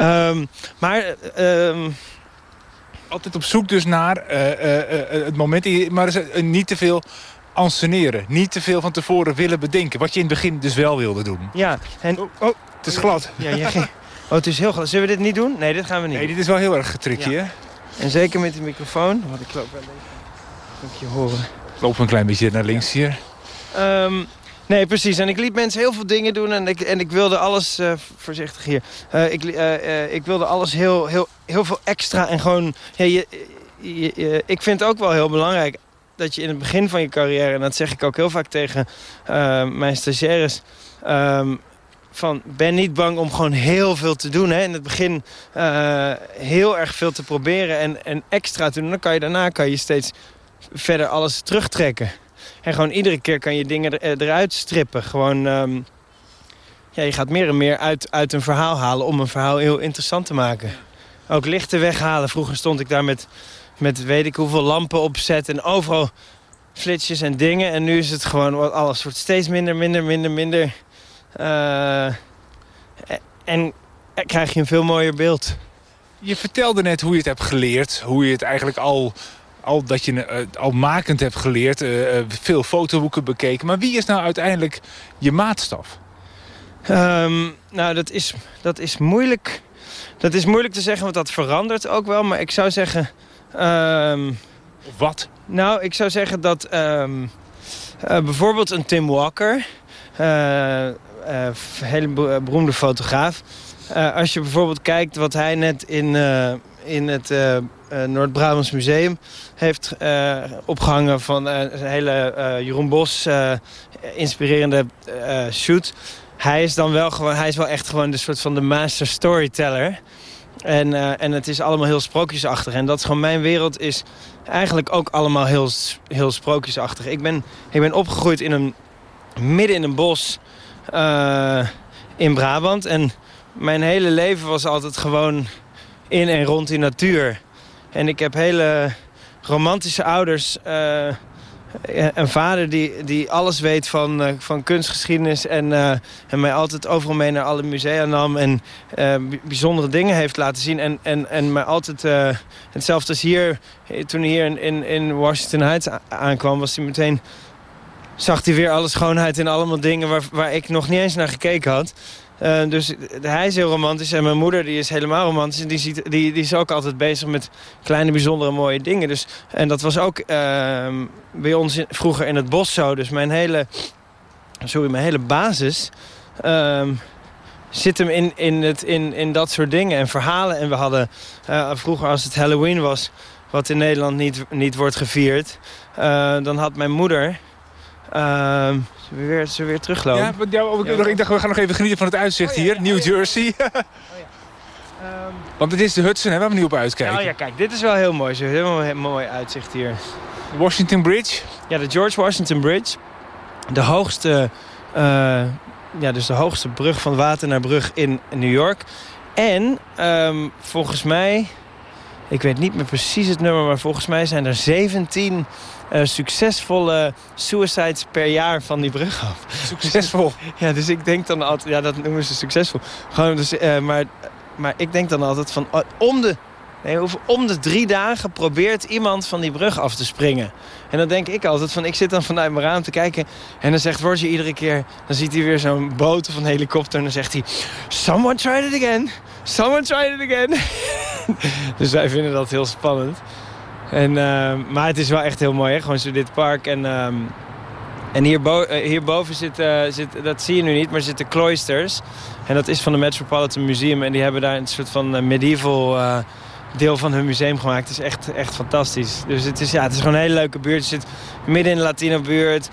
Um, maar... Um, altijd op zoek dus naar uh, uh, het moment... maar niet te veel anseneren. Niet te veel van tevoren willen bedenken. Wat je in het begin dus wel wilde doen. Ja. En... Oh, oh het is glad. Ja, ja, oh, het is heel glad. Zullen we dit niet doen? Nee, dit gaan we niet Nee, dit is wel heel erg getricky, hè? En zeker met de microfoon. Want ik loop wel even... Moet je horen. Ik loop een klein beetje naar links hier. Um, Nee, precies. En ik liet mensen heel veel dingen doen en ik, en ik wilde alles, uh, voorzichtig hier, uh, ik, uh, ik wilde alles heel, heel, heel veel extra en gewoon, ja, je, je, ik vind het ook wel heel belangrijk dat je in het begin van je carrière, en dat zeg ik ook heel vaak tegen mijn stagiaires, um, van ben niet bang om gewoon heel veel te doen. Hè? In het begin heel erg veel te proberen en, en extra te doen. Dan kan je daarna kan je steeds verder alles terugtrekken. En gewoon iedere keer kan je dingen eh, eruit strippen. Gewoon, um, ja, je gaat meer en meer uit, uit een verhaal halen om een verhaal heel interessant te maken. Ook lichten weghalen. Vroeger stond ik daar met, met weet ik hoeveel lampen opzet en overal flitsjes en dingen. En nu is het gewoon, alles wordt steeds minder, minder, minder, minder. Uh, en krijg je een veel mooier beeld. Je vertelde net hoe je het hebt geleerd. Hoe je het eigenlijk al al dat je uh, al makend hebt geleerd, uh, veel fotoboeken bekeken. Maar wie is nou uiteindelijk je maatstaf? Um, nou, dat is, dat is moeilijk. Dat is moeilijk te zeggen, want dat verandert ook wel. Maar ik zou zeggen... Um, wat? Nou, ik zou zeggen dat um, uh, bijvoorbeeld een Tim Walker... een hele beroemde fotograaf... als je bijvoorbeeld kijkt wat hij net in, in het Noord-Brabants Museum heeft opgehangen van een hele Jeroen Bos inspirerende shoot. Hij is dan wel gewoon, hij is wel echt gewoon de soort van de master storyteller. En, en het is allemaal heel sprookjesachtig. En dat is gewoon mijn wereld is eigenlijk ook allemaal heel, heel sprookjesachtig. Ik ben, ik ben opgegroeid in een, midden in een bos in Brabant. En mijn hele leven was altijd gewoon in en rond die natuur. En ik heb hele romantische ouders. Uh, een vader die, die alles weet van, uh, van kunstgeschiedenis... En, uh, mij altijd overal mee naar alle musea nam... en bijzondere dingen heeft laten zien. En, en, en mij altijd... hetzelfde als hier, toen hij hier in, in Washington Heights aankwam... was hij meteen zag hij weer alle schoonheid en allemaal dingen waar, waar ik nog niet eens naar gekeken had. Uh, dus hij is heel romantisch en mijn moeder die is helemaal romantisch. En die, ziet, die, die is ook altijd bezig met kleine, bijzondere, mooie dingen. Dus, en dat was ook uh, bij ons vroeger in het bos zo. Dus mijn hele, sorry, mijn hele basis uh, zit hem in, in, het, in, in dat soort dingen en verhalen. En we hadden eh, vroeger als het Halloween was, wat in Nederland niet, niet wordt gevierd... dan had mijn moeder Ehm zullen, we weer, zullen we weer teruglopen? Ja, want ja, ook- nog- ik dacht, we gaan nog even genieten van het uitzicht Oh hier. New oh ja. Jersey. (laughs) Want het is de Hudson, hè, waar we nu op uitkijken. oh ja, kijk, dit is wel heel mooi. Zo heel mooi, mooi uitzicht hier. Washington Bridge. Ja, de George Washington Bridge. De hoogste, eh, ja, dus de hoogste brug van water naar brug in New York. En ehm, volgens mij, ik weet niet meer precies het nummer... maar volgens mij zijn er 17 eh, succesvolle suicides per jaar van die brug af. Succesvol. (laughs) Ja, dus ik denk dan altijd... Ja, dat noemen ze succesvol. Gewoon dus, eh, maar, maar ik denk dan altijd van... oh, om de, nee, om de drie dagen probeert iemand van die brug af te springen. En dan denk ik altijd van... Ik zit dan vanuit mijn raam te kijken... en dan zegt Roger iedere keer... dan ziet hij weer zo'n boot of een helikopter... en dan zegt hij... Someone tried it again. Someone tried it again. (laughs) dus wij vinden dat heel spannend. En, eh, maar het is wel echt heel mooi, hè? Gewoon zo dit park en... ehm, en hierbo eh, hierboven zit, eh, zit, dat zie je nu niet, maar zitten cloisters. En dat is van het Metropolitan Museum. En die hebben daar een soort van eh, medieval deel van hun museum gemaakt. Het is echt, echt fantastisch. Dus het is, ja, het is gewoon een hele leuke buurt. Je zit midden in de Latino buurt.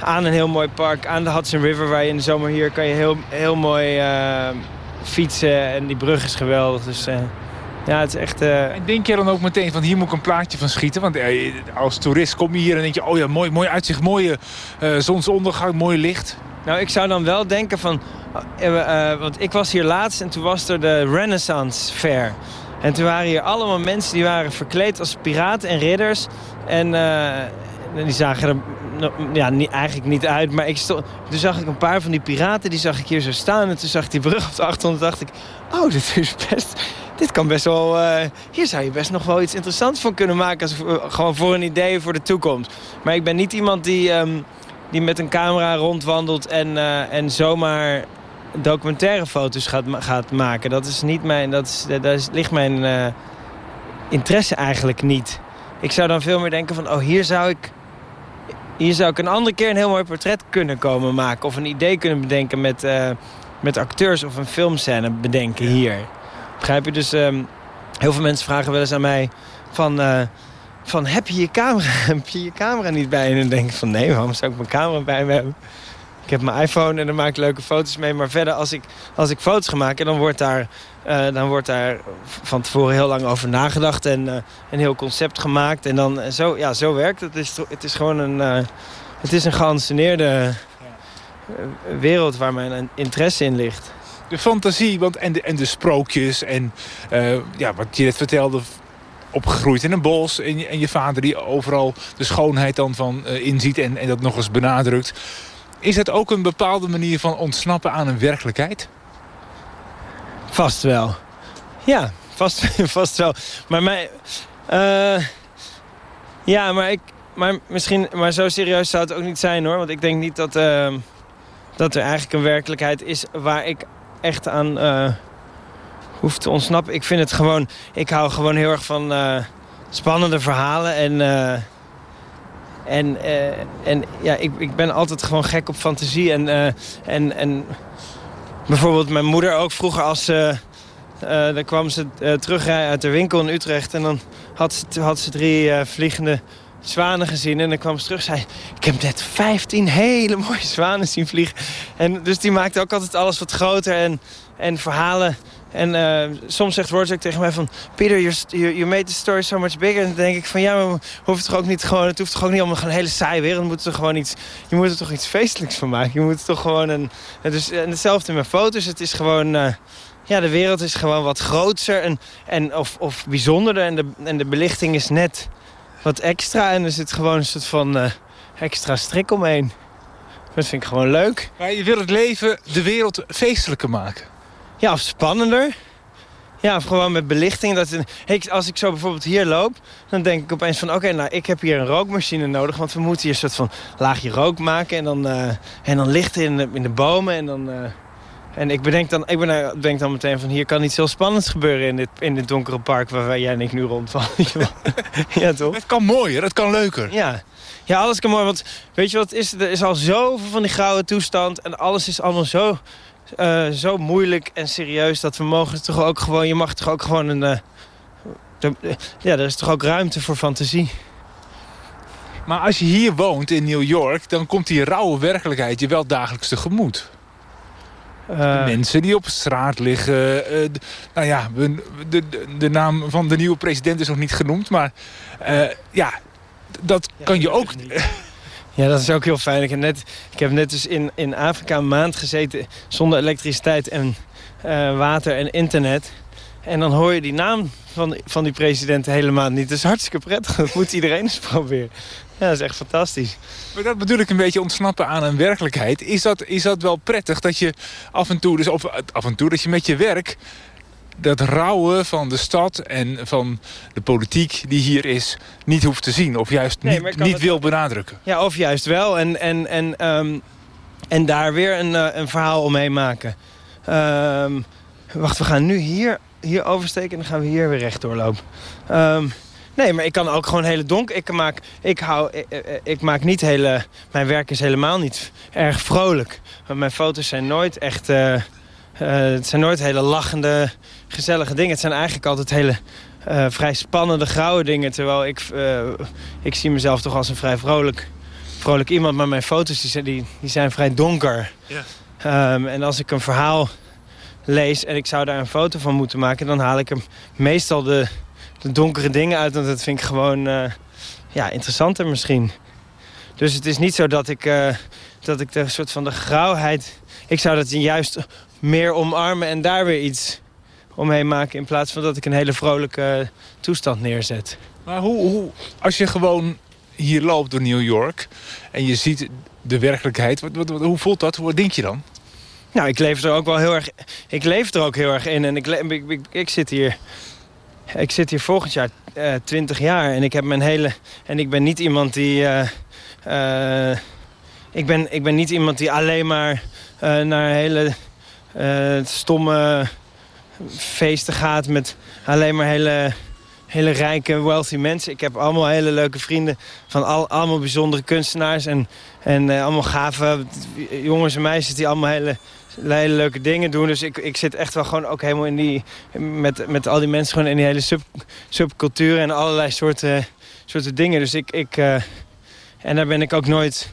Aan een heel mooi park. Aan de Hudson River, waar je in de zomer hier kan je heel, heel mooi fietsen. En die brug is geweldig. Dus ja, het is echt... eh, En denk je dan ook meteen van hier moet ik een plaatje van schieten? Want eh, als toerist kom je hier en denk je... oh ja, mooi, mooi uitzicht, mooie eh, zonsondergang, mooi licht. Nou, ik zou dan wel denken van... eh, want ik was hier laatst en toen was er de Renaissance Fair. En toen waren hier allemaal mensen die waren verkleed als piraten en ridders. En die zagen er ja, niet, eigenlijk niet uit. Maar ik stond, toen zag ik een paar van die piraten, die zag ik hier zo staan. En toen zag ik die brug op de achtergrond en dacht ik... Oh, dit is best... Dit kan best wel... eh, hier zou je best nog wel iets interessants van kunnen maken. Als, eh, gewoon voor een idee voor de toekomst. Maar ik ben niet iemand die... ehm, die met een camera rondwandelt en, eh, en zomaar documentaire foto's gaat, gaat maken. Dat is niet mijn, dat is, daar is- ligt mijn interesse eigenlijk niet. Ik zou dan veel meer denken van, oh hier zou ik, hier zou ik een andere keer een heel mooi portret kunnen komen maken. Of een idee kunnen bedenken met, met acteurs of een filmscène bedenken hier. Begrijp je? Dus ehm, heel veel mensen vragen wel eens aan mij van... eh, van heb je je camera, (laughs) heb je je camera niet bij? En dan denk ik van nee, waarom zou ik mijn camera bij me hebben? Ik heb mijn iPhone en dan maak ik leuke foto's mee. Maar verder, als ik, als ik foto's ga maken, dan wordt daar, eh, dan wordt daar van tevoren heel lang over nagedacht. En eh, een heel concept gemaakt. En dan, zo, ja, zo werkt het. Het is, het is gewoon een, eh, het is een geanceneerde wereld waar mijn interesse in ligt. De fantasie want, en, de, en de sprookjes en eh, ja, wat je net vertelde... opgegroeid in een bos en je, en je vader die overal de schoonheid dan van eh, inziet... En, en dat nog eens benadrukt. Is het ook een bepaalde manier van ontsnappen aan een werkelijkheid? Vast wel. Ja, vast, (laughs) vast wel. Maar mij... eh, ja, maar ik... Maar misschien... Maar zo serieus zou het ook niet zijn, hoor. Want ik denk niet dat... dat er eigenlijk een werkelijkheid is waar ik echt aan eh, hoef te ontsnappen. Ik vind het gewoon... Ik hou gewoon heel erg van eh, spannende verhalen. En... eh, en, en ja, ik, ik ben altijd gewoon gek op fantasie. En, en, en bijvoorbeeld mijn moeder ook vroeger als ze... dan kwam ze terugrijden uit de winkel in Utrecht. En dan had ze, had ze drie vliegende zwanen gezien. En dan kwam ze terug en zei... Ik heb net 15 hele mooie zwanen zien vliegen. En dus die maakte ook altijd alles wat groter. En, en verhalen... En eh, soms zegt Roger tegen mij van... Peter, you, you, made the story so much bigger. En dan denk ik van ja, maar hoeft toch ook niet gewoon... Het hoeft toch ook niet om een hele saaie wereld. Moet er gewoon iets, je moet er toch iets feestelijks van maken. Je moet toch gewoon een... het is- en hetzelfde met foto's. Het is gewoon... eh, ja, de wereld is gewoon wat groter en, en of, of bijzonderder. En de, en de belichting is net wat extra. En er zit gewoon een soort van eh, extra strik omheen. Dat vind ik gewoon leuk. Maar je wil het leven, de wereld feestelijker maken. Ja, of spannender. Ja, of gewoon met belichting. Dat, als ik zo bijvoorbeeld hier loop, dan denk ik opeens van... oké, nou, ik heb hier een rookmachine nodig... want we moeten hier een soort van laagje rook maken... en dan, eh, en dan lichten in de, in de bomen en dan... eh, en ik bedenk dan, ik ben- denk dan meteen van... hier kan iets heel spannends gebeuren in dit, in dit donkere park... waar jij en ik nu rondvallen. (laughs) (laughs) ja, toch? Het kan mooier, het kan leuker. Ja. ja, alles kan mooi. Want weet je wat is? Er is al zoveel van die grauwe toestand. En alles is allemaal zo, eh, zo moeilijk en serieus. Dat we mogen toch ook gewoon... Je mag toch ook gewoon een... eh, de- ja, er is toch ook ruimte voor fantasie. Maar als je hier woont in New York... dan komt die rauwe werkelijkheid je wel dagelijks tegemoet. Uh, Mensen die op straat liggen. Uh, nou ja, de, de, de, naam van de nieuwe president is nog niet genoemd. Maar uh, ja, dat ja, kan je ook... (laughs) Ja, dat is ook heel fijn. Ik heb net, ik heb net dus in, in Afrika een maand gezeten zonder elektriciteit en water en internet. En dan hoor je die naam van, van die president helemaal niet. Dat is hartstikke prettig. Dat moet iedereen eens proberen. Ja, dat is echt fantastisch. Maar dat bedoel ik een beetje ontsnappen aan een werkelijkheid. Is dat, is dat wel prettig dat je af en toe, dus of af en toe dat je met je werk dat rauwe van de stad en van de politiek die hier is... niet hoeft te zien of juist Nee, niet, het- wil benadrukken. Ja, of juist wel. En, en, en, ehm, en daar weer een, eh, een verhaal omheen maken. Ehm, wacht, we gaan nu hier, hier oversteken en dan gaan we hier weer recht doorlopen. Ehm, nee, maar ik kan ook gewoon hele donker... Ik maak, ik, hou, ik, ik- ik maak niet hele... Mijn werk is helemaal niet erg vrolijk. Want mijn foto's zijn nooit echt... eh, eh, het zijn nooit hele lachende, gezellige dingen. Het zijn eigenlijk altijd hele eh, vrij spannende, grauwe dingen. Terwijl ik, eh, ik zie mezelf toch als een vrij vrolijk, vrolijk iemand. Maar mijn foto's die zijn, die, die zijn vrij donker. Ja. Ehm, en als ik een verhaal lees en ik zou daar een foto van moeten maken... dan haal ik er meestal de, de donkere dingen uit. Want dat vind ik gewoon eh, ja, interessanter misschien. Dus het is niet zo dat ik, eh, dat ik de soort van de grauwheid... Ik zou dat juist meer omarmen en daar weer iets omheen maken... in plaats van dat ik een hele vrolijke toestand neerzet. Maar hoe, hoe, als je gewoon hier loopt door New York... en je ziet de werkelijkheid, wat, wat, wat- hoe voelt dat? Wat denk je dan? Nou, ik leef er ook wel heel erg. Ik leef er ook heel erg in. En ik, ik, ik zit hier. Ik zit hier volgend jaar eh 20 jaar. En ik heb mijn hele. En ik ben niet iemand die. eh, eh, ik, ben, ik ben niet iemand die alleen maar naar hele stomme feesten gaat met alleen maar hele, hele rijke, wealthy mensen. Ik heb allemaal hele leuke vrienden van al, allemaal bijzondere kunstenaars en, en allemaal gave jongens en meisjes die allemaal hele, hele leuke dingen doen. Dus ik, ik zit echt wel gewoon ook helemaal in die, met, met al die mensen gewoon in die hele sub, subcultuur en allerlei soorten, soorten dingen. Dus ik, ik eh, en daar ben ik ook nooit,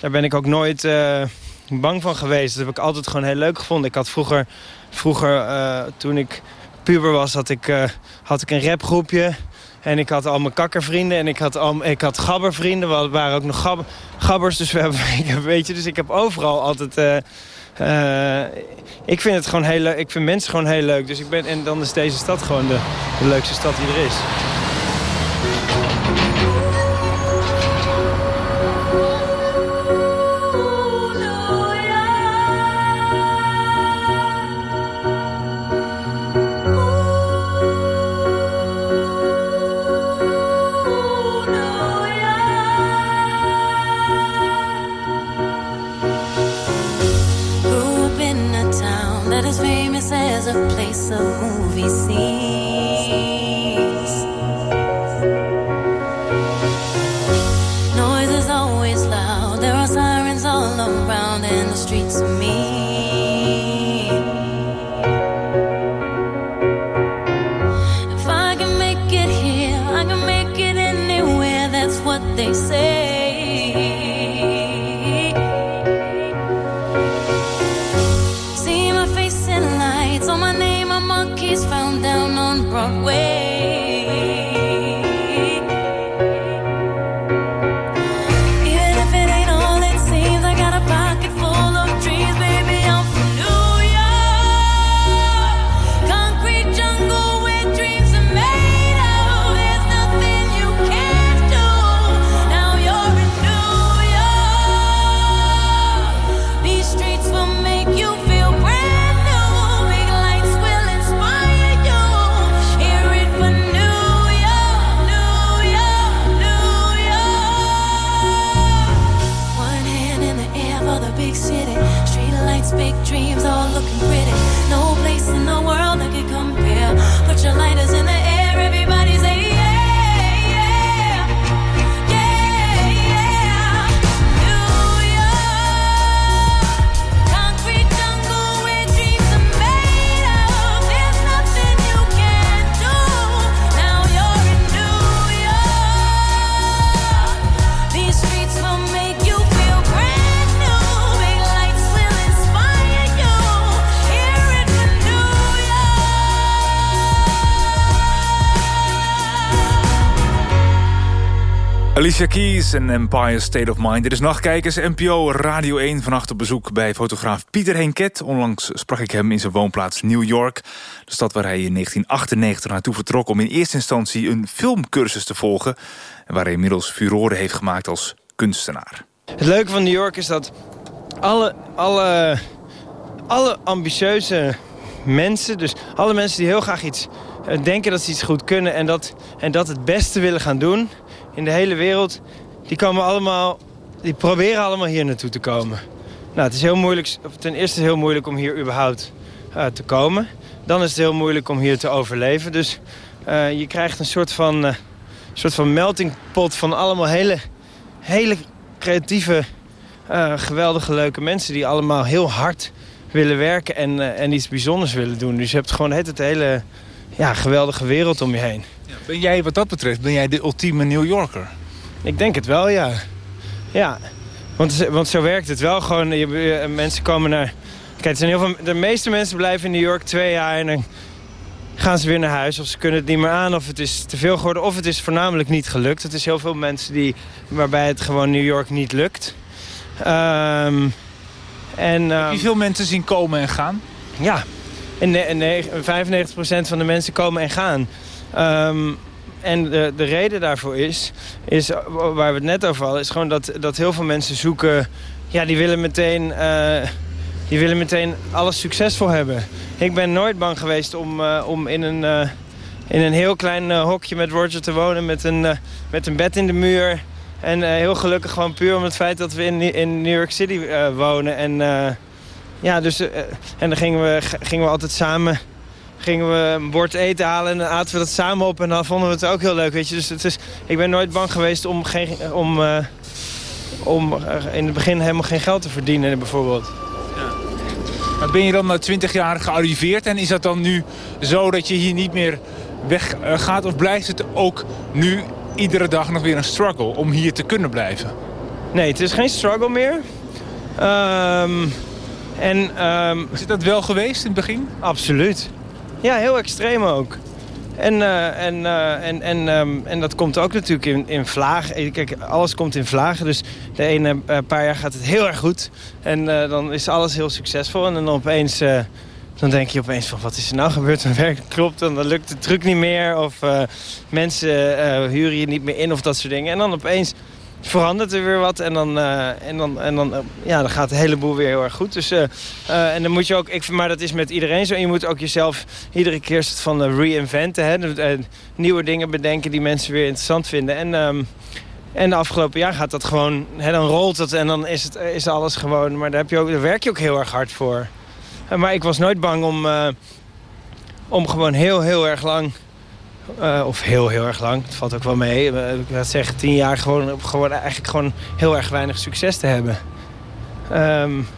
daar ben ik ook nooit eh, bang van geweest. Dat heb ik altijd gewoon heel leuk gevonden. Ik had vroeger, vroeger eh, toen ik puber was, had ik, had ik een rapgroepje. En ik had al mijn kakkervrienden en ik had, al, ik had gabbervrienden. We waren ook nog gab, gabbers, dus we hebben, (laughs) weet je, dus ik heb overal altijd... eh, eh, ik vind het gewoon heel leuk. Ik vind mensen gewoon heel leuk. Dus ik ben, en dan is deze stad gewoon de, de leukste stad die er is. Alicia Keys en Empire State of Mind. Dit is Nachtkijkers, NPO Radio 1. Vannacht op bezoek bij fotograaf Pieter Henket. Onlangs sprak ik hem in zijn woonplaats New York. De stad waar hij in 1998 naartoe vertrok... om in eerste instantie een filmcursus te volgen... en waar hij inmiddels furoren heeft gemaakt als kunstenaar. Het leuke van New York is dat alle, alle, alle ambitieuze mensen... dus alle mensen die heel graag iets eh, denken dat ze iets goed kunnen... en dat, en dat het beste willen gaan doen in de hele wereld... die komen allemaal, die proberen allemaal hier naartoe te komen. Nou, het is heel moeilijk, ten eerste is het heel moeilijk om hier überhaupt uh, te komen. Dan is het heel moeilijk om hier te overleven. Dus uh, je krijgt een soort van, uh, soort van melting pot van allemaal hele, hele creatieve, geweldige, leuke mensen... die allemaal heel hard willen werken en, en iets bijzonders willen doen. Dus je hebt gewoon het hele ja, geweldige wereld om je heen. Ben jij wat dat betreft, ben jij de ultieme New Yorker? Ik denk het wel, ja. Ja, want, want zo werkt het wel gewoon. Je, mensen komen naar... Kijk, er zijn heel veel, de meeste mensen blijven in New York twee jaar en dan gaan ze weer naar huis. Of ze kunnen het niet meer aan, of het is te veel geworden, of het is voornamelijk niet gelukt. Het is heel veel mensen die, waarbij het gewoon New York niet lukt. Um, en, um, Heb je veel mensen zien komen en gaan? Ja, en, en 95% van de mensen komen en gaan. Um, en de, de reden daarvoor is, is, waar we het net over hadden... is gewoon dat, dat heel veel mensen zoeken... ja, die willen meteen... Uh, die willen meteen alles succesvol hebben. Ik ben nooit bang geweest om, uh, om in, een, in een heel klein hokje met Roger te wonen... met een, met een bed in de muur. En heel gelukkig gewoon puur om het feit dat we in, in New York City wonen. En, ja, dus, en dan gingen we, gingen we altijd samen gingen we een bord eten halen en dan aten we dat samen op. En dan vonden we het ook heel leuk, weet je. Dus het is, ik ben nooit bang geweest om, geen, om, uh, om in het begin helemaal geen geld te verdienen, bijvoorbeeld. Ja. Maar ben je dan na 20 jaar gearriveerd en is dat dan nu zo dat je hier niet meer weggaat? Of blijft het ook nu iedere dag nog weer een struggle om hier te kunnen blijven? Nee, het is geen struggle meer. Um, en, um, is dat wel geweest in het begin? Absoluut. Ja, heel extreem ook. En, uh, en, uh, en, en, um, en dat komt ook natuurlijk in, in vlagen. Kijk, alles komt in vlagen. Dus de ene paar jaar gaat het heel erg goed. En dan is alles heel succesvol. En dan opeens... dan denk je opeens van, wat is er nou gebeurd? Dan werkt klopt, dan lukt de truc niet meer. Of mensen huren je niet meer in of dat soort dingen. En dan opeens verandert er weer wat en dan, uh, en dan, en dan, uh, ja, dan gaat de hele boel weer heel erg goed. Dus, uh, en dan moet je ook, ik, maar dat is met iedereen zo. Je moet ook jezelf iedere keer van reinventen. Hè? nieuwe dingen bedenken die mensen weer interessant vinden. En, um, en de afgelopen jaar gaat dat gewoon, hè, dan rolt het en dan is, het, is alles gewoon. Maar daar, heb je ook, daar werk je ook heel erg hard voor. maar ik was nooit bang om, om gewoon heel, heel erg lang uh, of heel, heel erg lang. Het valt ook wel mee. Uh, ik wil zeggen, tien jaar gewoon, gewoon, eigenlijk gewoon heel erg weinig succes te hebben. Um,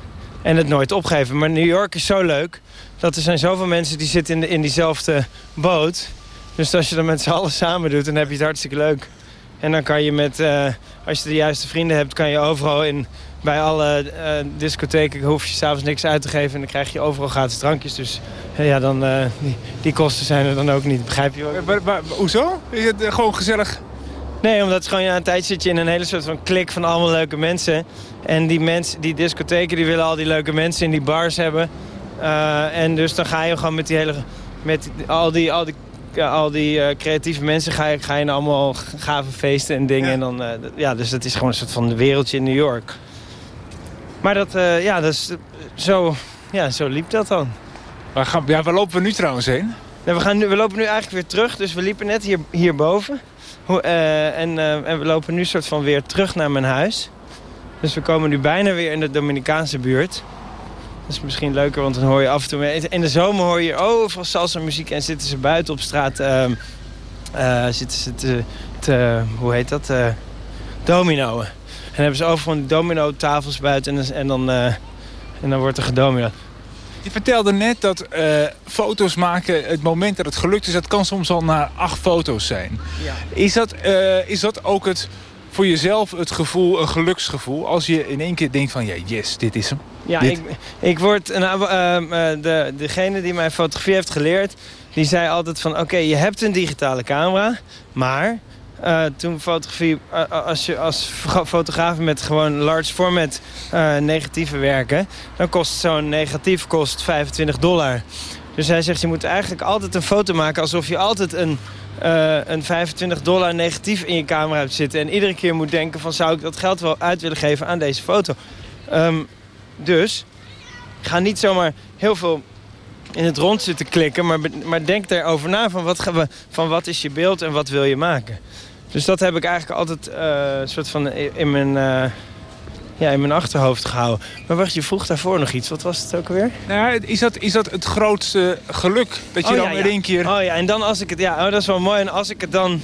en het nooit opgeven. Maar New York is zo leuk. Dat er zijn zoveel mensen die zitten in, in diezelfde boot. Dus als je dat met z'n allen samen doet, dan heb je het hartstikke leuk. En dan kan je met, uh, als je de juiste vrienden hebt, kan je overal in bij alle uh, discotheken hoef je s'avonds niks uit te geven. En dan krijg je overal gratis drankjes. Dus uh, ja, dan, uh, die, die, kosten zijn er dan ook niet. Begrijp je wel? Maar, maar, hoezo? Is het gewoon gezellig? Nee, omdat het gewoon, ja, een tijd zit je in een hele soort van klik van allemaal leuke mensen. En die, mensen, die discotheken die willen al die leuke mensen in die bars hebben. en dus dan ga je gewoon met die hele... Met al die, al die ja, al die uh, creatieve mensen ga je, ga je nou allemaal gave feesten en dingen. Ja. En dan, uh, ja, dus het is gewoon een soort van wereldje in New York. Maar dat, uh, ja, dat is, zo, ja, zo liep dat dan. Waar, gaan, ja, waar lopen we nu trouwens heen? Nou, we, gaan nu, we lopen nu eigenlijk weer terug. Dus we liepen net hier, hierboven. Uh, en, uh, en we lopen nu soort van weer terug naar mijn huis. Dus we komen nu bijna weer in de Dominicaanse buurt. Dat is misschien leuker, want dan hoor je af en toe... In de zomer hoor je overal salsa muziek en zitten ze buiten op straat... Uh, zitten ze te, te, hoe heet dat? dominoen. En hebben ze overal die domino-tafels buiten en, en, dan, uh, en dan wordt er gedominoed. Je vertelde net dat uh, foto's maken, het moment dat het gelukt is... dat kan soms al na acht foto's zijn. Ja. Is, dat, uh, is dat ook het, voor jezelf het gevoel, een geluksgevoel... als je in één keer denkt van, ja, yes, dit is hem? Ja, dit. ik, ik word... Nou, de, degene die mij fotografie heeft geleerd... die zei altijd van, oké, okay, je hebt een digitale camera... maar Uh, toen fotografie, uh, als je als fotograaf met gewoon large format uh, negatieven werken... dan kost zo'n negatief kost 25 dollar. Dus hij zegt, je moet eigenlijk altijd een foto maken... alsof je altijd een, een 25 dollar negatief in je camera hebt zitten. En iedere keer moet denken van, zou ik dat geld wel uit willen geven aan deze foto? Um, dus, ga niet zomaar heel veel in het rond zitten klikken... maar, maar denk erover na van wat, gaan we, van wat is je beeld en wat wil je maken. Dus dat heb ik eigenlijk altijd uh, soort van in mijn, uh, ja, in mijn achterhoofd gehouden. Maar wacht, je vroeg daarvoor nog iets. Wat was het ook alweer? Nou, is, dat, is dat het grootste geluk? Dat je oh, dan ja, in één keer... Oh ja, en dan als ik het... Ja, oh, dat is wel mooi. En als ik het dan...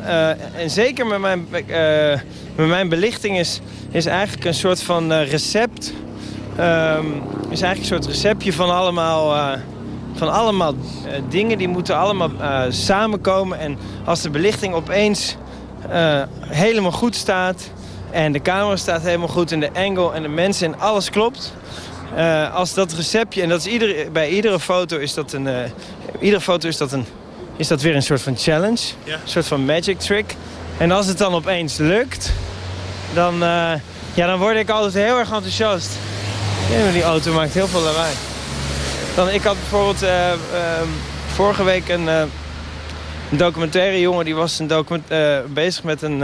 Uh, en zeker met mijn, met mijn belichting is, is eigenlijk een soort van recept. Um, is eigenlijk een soort receptje van allemaal van allemaal uh, dingen die moeten allemaal uh, samenkomen. En als de belichting opeens uh, helemaal goed staat... en de camera staat helemaal goed en de angle en de mensen en alles klopt... als dat receptje, en dat is iedere, bij iedere foto is dat een... iedere foto is dat, een, is dat weer een soort van challenge. Ja. Een soort van magic trick. En als het dan opeens lukt... dan, ja, dan word ik altijd heel erg enthousiast. Ja, die auto maakt heel veel lawaai. Dan, ik had bijvoorbeeld uh, uh, vorige week een, uh, documentaire jongen... die was een document, bezig met een,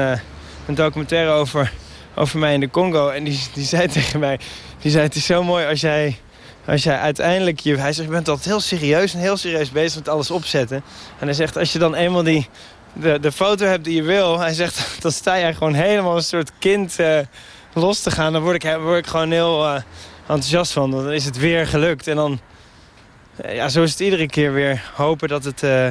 een documentaire over, over mij in de Congo. En die, die zei (laughs) tegen mij... Die zei, het is zo mooi als jij, als jij uiteindelijk... Je, hij zegt, je bent altijd heel serieus en heel serieus bezig met alles opzetten. En hij zegt, als je dan eenmaal die, de, de foto hebt die je wil... Hij zegt, (laughs) dan sta jij gewoon helemaal een soort kind los te gaan. Dan word ik, word ik gewoon heel enthousiast van. Dan is het weer gelukt. En dan ja, zo is het iedere keer weer. Hopen dat, het, uh,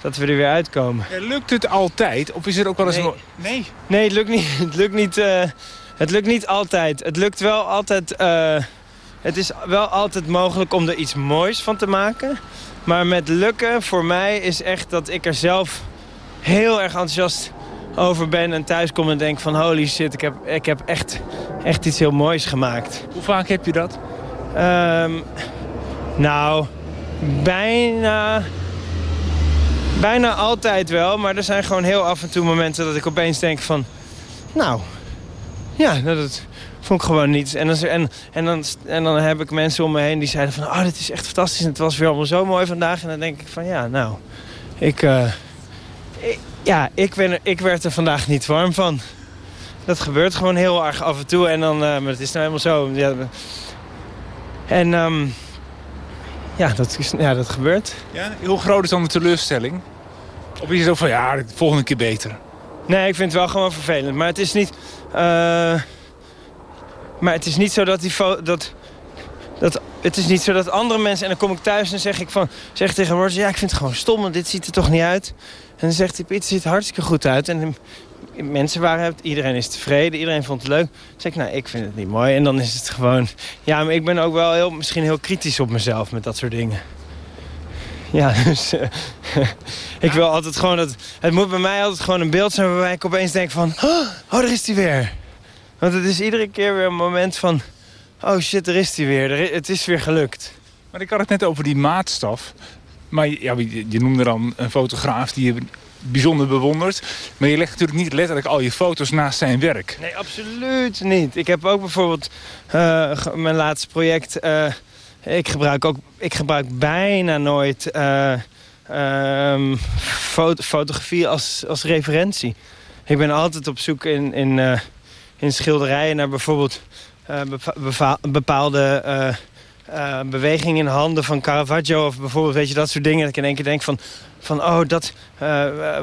dat we er weer uitkomen. Ja, lukt het altijd? Of is er ook wel eens... Nee, nee. nee het lukt niet, (laughs) het lukt niet, uh, het lukt niet altijd. Het lukt wel altijd... Uh, het is wel altijd mogelijk om er iets moois van te maken. Maar met lukken voor mij is echt dat ik er zelf heel erg enthousiast over ben en thuis kom en denk van holy shit, ik heb, ik heb echt, echt iets heel moois gemaakt. Hoe vaak heb je dat? Um, nou, bijna... Bijna altijd wel, maar er zijn gewoon heel af en toe momenten dat ik opeens denk van... Nou, ja, nou, dat vond ik gewoon niet. En dan, en, en, dan, en dan heb ik mensen om me heen die zeiden van... Oh, dit is echt fantastisch en het was weer allemaal zo mooi vandaag. En dan denk ik van, ja, nou, ik... Ik ja, ik, ben ik werd er vandaag niet warm van. Dat gebeurt gewoon heel erg af en toe. En dan, uh, maar het is nou helemaal zo. En... Um, ja, dat, is, ja, dat gebeurt. Ja? Hoe groot is dan de teleurstelling? Of is het ook van, ja, de volgende keer beter? Nee, ik vind het wel gewoon vervelend. Maar het is niet... Uh, maar het is niet zo dat die... Dat, dat, het is niet zo dat andere mensen... En dan kom ik thuis en zeg ik van, zeg tegen Roger... Ja, ik vind het gewoon stom, want dit ziet er toch niet uit. En dan zegt hij, Piet, het ziet er hartstikke goed uit. En mensen waren, iedereen is tevreden, iedereen vond het leuk. Dan zeg ik, nou, ik vind het niet mooi. En dan is het gewoon... Ja, maar ik ben ook wel heel, misschien heel kritisch op mezelf met dat soort dingen. Ja, (laughs) dus uh, (laughs) ik wil altijd gewoon dat... Het moet bij mij altijd gewoon een beeld zijn waarbij ik opeens denk van... Oh, daar is hij weer. Want het is iedere keer weer een moment van... Oh shit, er is hij weer. het is weer gelukt. Maar ik had het net over die maatstaf. Maar ja, je, noemde dan een fotograaf die bijzonder bewonderd. Maar je legt natuurlijk niet letterlijk al je foto's naast zijn werk. Nee, absoluut niet. Ik heb ook bijvoorbeeld uh, mijn laatste project... Uh, ik, gebruik ook, ik gebruik bijna nooit uh, um, foto, fotografie als, als referentie. Ik ben altijd op zoek in, in, in schilderijen naar bijvoorbeeld bepaalde uh, beweging in handen van Caravaggio... of bijvoorbeeld weet je, dat soort dingen. Dat ik in één keer denk van, van oh, dat, uh,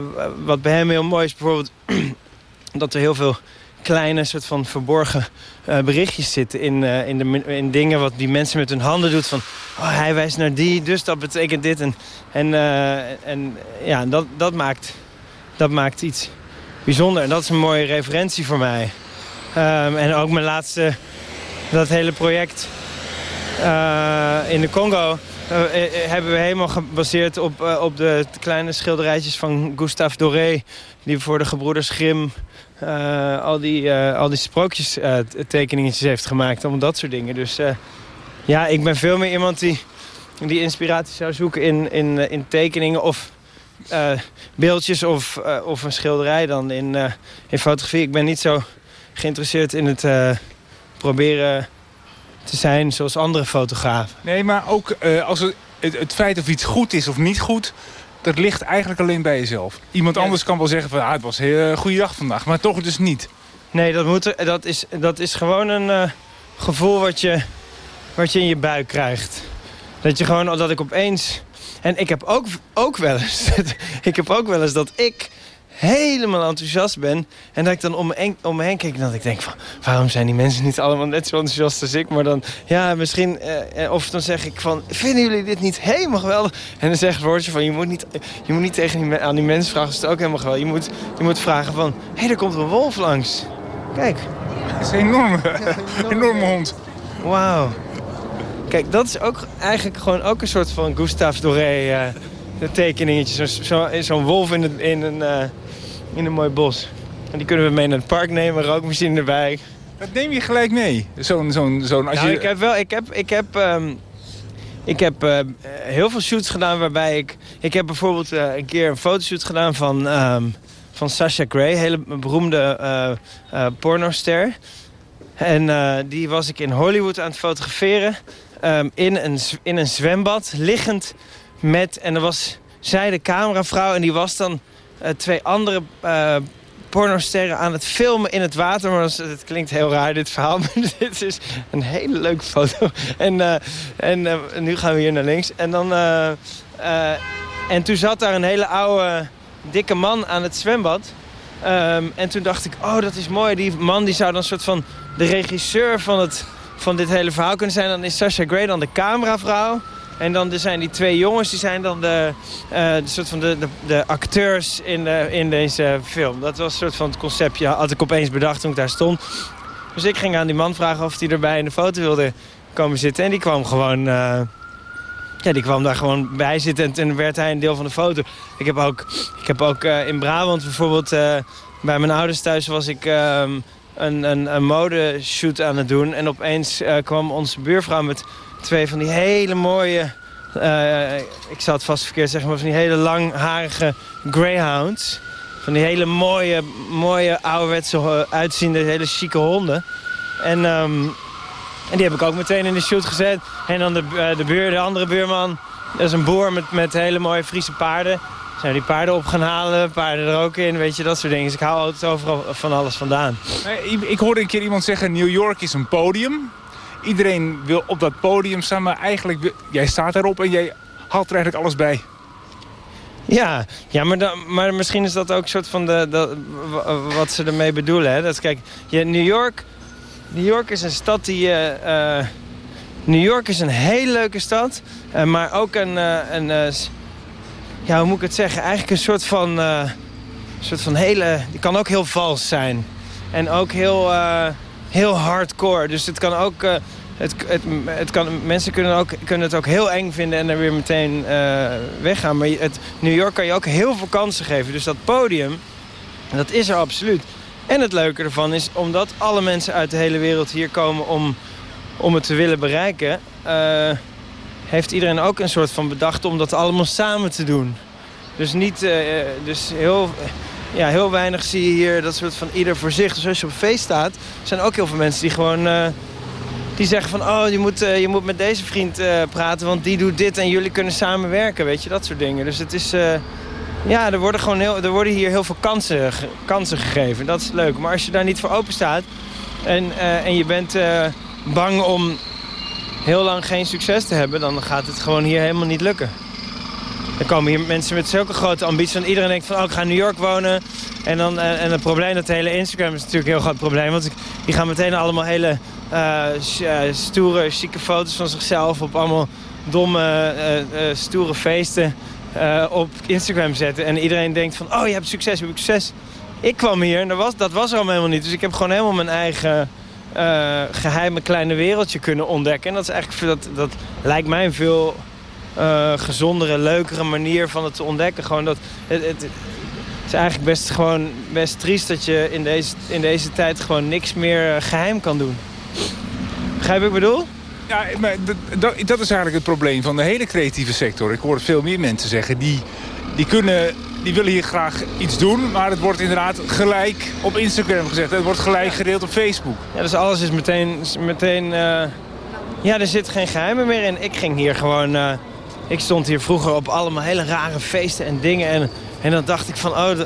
wat bij hem heel mooi is bijvoorbeeld... (clears throat) dat er heel veel kleine soort van verborgen uh, berichtjes zitten in, in, de, in dingen wat die mensen met hun handen doet. Van, oh, hij wijst naar die, dus dat betekent dit. En, en, en ja, dat, dat, maakt, dat maakt iets bijzonder. En dat is een mooie referentie voor mij. Um, en ook mijn laatste, dat hele project in de Congo uh, hebben we helemaal gebaseerd op, uh, op de kleine schilderijtjes van Gustave Doré... die voor de gebroeders Grimm al, die, al die sprookjes tekeningetjes heeft gemaakt. Allemaal dat soort dingen. Dus ja, ik ben veel meer iemand die, die inspiratie zou zoeken in, in, in tekeningen... of eh, beeldjes of, eh, of een schilderij dan in, eh, in fotografie. Ik ben niet zo geïnteresseerd in het eh, proberen te zijn zoals andere fotografen. Nee, maar ook eh, als het, het, het feit of iets goed is of niet goed... dat ligt eigenlijk alleen bij jezelf. Iemand Ja. anders kan wel zeggen van... Ah, het was een hele goede dag vandaag, maar toch dus niet. Nee, dat, moet er, dat, is, dat is gewoon een eh, gevoel wat je, wat je in je buik krijgt. Dat je gewoon, dat ik opeens... En ik heb ook, ook wel eens... (laughs) ik heb ook wel eens dat ik helemaal enthousiast ben. En dat ik dan om me, heen, om me heen kijk en dat ik denk van... waarom zijn die mensen niet allemaal net zo enthousiast als ik? Maar dan, ja, misschien... eh, eh, of dan zeg ik van, vinden jullie dit niet helemaal geweldig? En dan zeg het woordje van, je moet niet, je moet niet tegen die, aan die mensen vragen... ze het ook helemaal geweldig. Je moet, je moet vragen van, hé, hey, er komt een wolf langs. Kijk, Het is een enorme, (laughs) (laughs) enorme hond. wauw. Kijk, dat is ook eigenlijk gewoon ook een soort van Gustave Doré eh, tekeningetje. Zo'n zo, zo'n wolf in, een- in, een, eh, in een mooi bos. En die kunnen we mee naar het park nemen, rookmachine erbij. Dat neem je gelijk mee. Zo'n, zo'n, zo'n, als Nou, je... ik heb wel, ik heb, ik heb, ehm, ik heb eh, heel veel shoots gedaan waarbij ik, ik heb bijvoorbeeld eh, een keer een fotoshoot gedaan van, ehm van Sasha Grey, hele beroemde eh, pornoster. En die was ik in Hollywood aan het fotograferen ehm, in, een, in een zwembad, liggend met, en er was zij de cameravrouw en die was dan twee andere eh pornosterren aan het filmen in het water. Maar het klinkt heel raar, dit verhaal. (laughs) Maar dit is een hele leuke foto. En, eh, en eh, nu gaan we hier naar links. En, dan, eh, eh, en toen zat daar een hele oude, dikke man aan het zwembad. Ehm, en toen dacht ik, oh, dat is mooi. Die man die zou dan een soort van de regisseur van, het, van dit hele verhaal kunnen zijn. Dan is Sasha Grey dan de cameravrouw. En dan er zijn die twee jongens, die zijn dan de, eh, de soort van de, de, de acteurs in, de, in deze film. Dat was een soort van het conceptje, had ik opeens bedacht toen ik daar stond. Dus ik ging aan die man vragen of hij erbij in de foto wilde komen zitten. En die kwam gewoon, eh, ja, die kwam daar gewoon bij zitten en werd hij een deel van de foto. Ik heb ook, ik heb ook eh, in Brabant bijvoorbeeld, bij mijn ouders thuis was ik... ehm, een, een, een modeshoot aan het doen. En opeens kwam onze buurvrouw met twee van die hele mooie... eh, ik zal het vast verkeerd zeggen, maar van die hele langharige greyhounds. Van die hele mooie, mooie ouderwetse ho- uitziende, hele chique honden. En, ehm, en die heb ik ook meteen in de shoot gezet. En dan de, eh, de, buur, de andere buurman, dat is een boer met, met hele mooie Friese paarden. Zijn we die paarden op gaan halen, paarden er ook in, weet je, dat soort dingen. Dus ik hou altijd overal van alles vandaan. Ik- ik hoorde een keer iemand zeggen... New York is een podium. Iedereen wil op dat podium staan, maar eigenlijk... Jij staat daarop en jij haalt er eigenlijk alles bij. Ja, ja maar, dan, maar misschien is dat ook soort van de, wat ze ermee bedoelen. Hè? Dat, kijk, je, New York... New York is een stad die... eh, eh, New York is een hele leuke stad. eh, maar ook een... een ja, hoe moet ik het zeggen? Eigenlijk een soort van... soort van hele... Die kan ook heel vals zijn. En ook heel, heel hardcore. Dus het kan ook... eh, het, het, het kan, mensen kunnen, ook, kunnen het ook heel eng vinden en er weer meteen eh, weggaan. Maar het, New York kan je ook heel veel kansen geven. Dus dat podium, dat is er absoluut. En het leuke ervan is, omdat alle mensen uit de hele wereld hier komen om, om het te willen bereiken... eh, heeft iedereen ook een soort van bedacht om dat allemaal samen te doen. Dus, niet, dus heel, ja, heel weinig zie je hier dat soort van ieder voor zich. Dus als je op een feest staat, zijn ook heel veel mensen die gewoon... eh, die zeggen van, oh, je moet, eh, je moet met deze vriend eh, praten, want die doet dit en jullie kunnen samenwerken, weet je, dat soort dingen. Dus het is, ja, er worden, gewoon heel, er worden hier heel veel kansen, kansen gegeven. Dat is leuk. Maar als je daar niet voor open staat en, en je bent bang om heel lang geen succes te hebben, dan gaat het gewoon hier helemaal niet lukken. Er komen hier mensen met zulke grote ambities. En iedereen denkt van, oh, ik ga in New York wonen. En, dan, eh, en het probleem, dat hele Instagram is natuurlijk een heel groot probleem. Want die gaan meteen allemaal hele eh, eh, stoere, chique foto's van zichzelf... op allemaal domme, stoere feesten op Instagram zetten. En iedereen denkt van, oh, je hebt succes, je hebt succes. Ik kwam hier en dat was, dat was allemaal helemaal niet. Dus ik heb gewoon helemaal mijn eigen eh, geheime kleine wereldje kunnen ontdekken. En dat, is eigenlijk, dat, dat lijkt mij veel eh, gezondere, leukere manier van het te ontdekken. Gewoon dat, het, het, het is eigenlijk best, gewoon best triest dat je in deze, in deze tijd gewoon niks meer eh, geheim kan doen. Begrijp ik bedoel? Ja, maar dat, dat, is eigenlijk het probleem van de hele creatieve sector. Ik hoor veel meer mensen zeggen die, die, kunnen, die willen hier graag iets doen. Maar het wordt inderdaad gelijk op Instagram gezegd. Het wordt gelijk gedeeld op Facebook. Ja, dus alles is meteen... meteen uh, ja, er zit geen geheimen meer in. Ik ging hier gewoon... Uh, ik stond hier vroeger op allemaal hele rare feesten en dingen. En, en dan dacht ik van... Oh,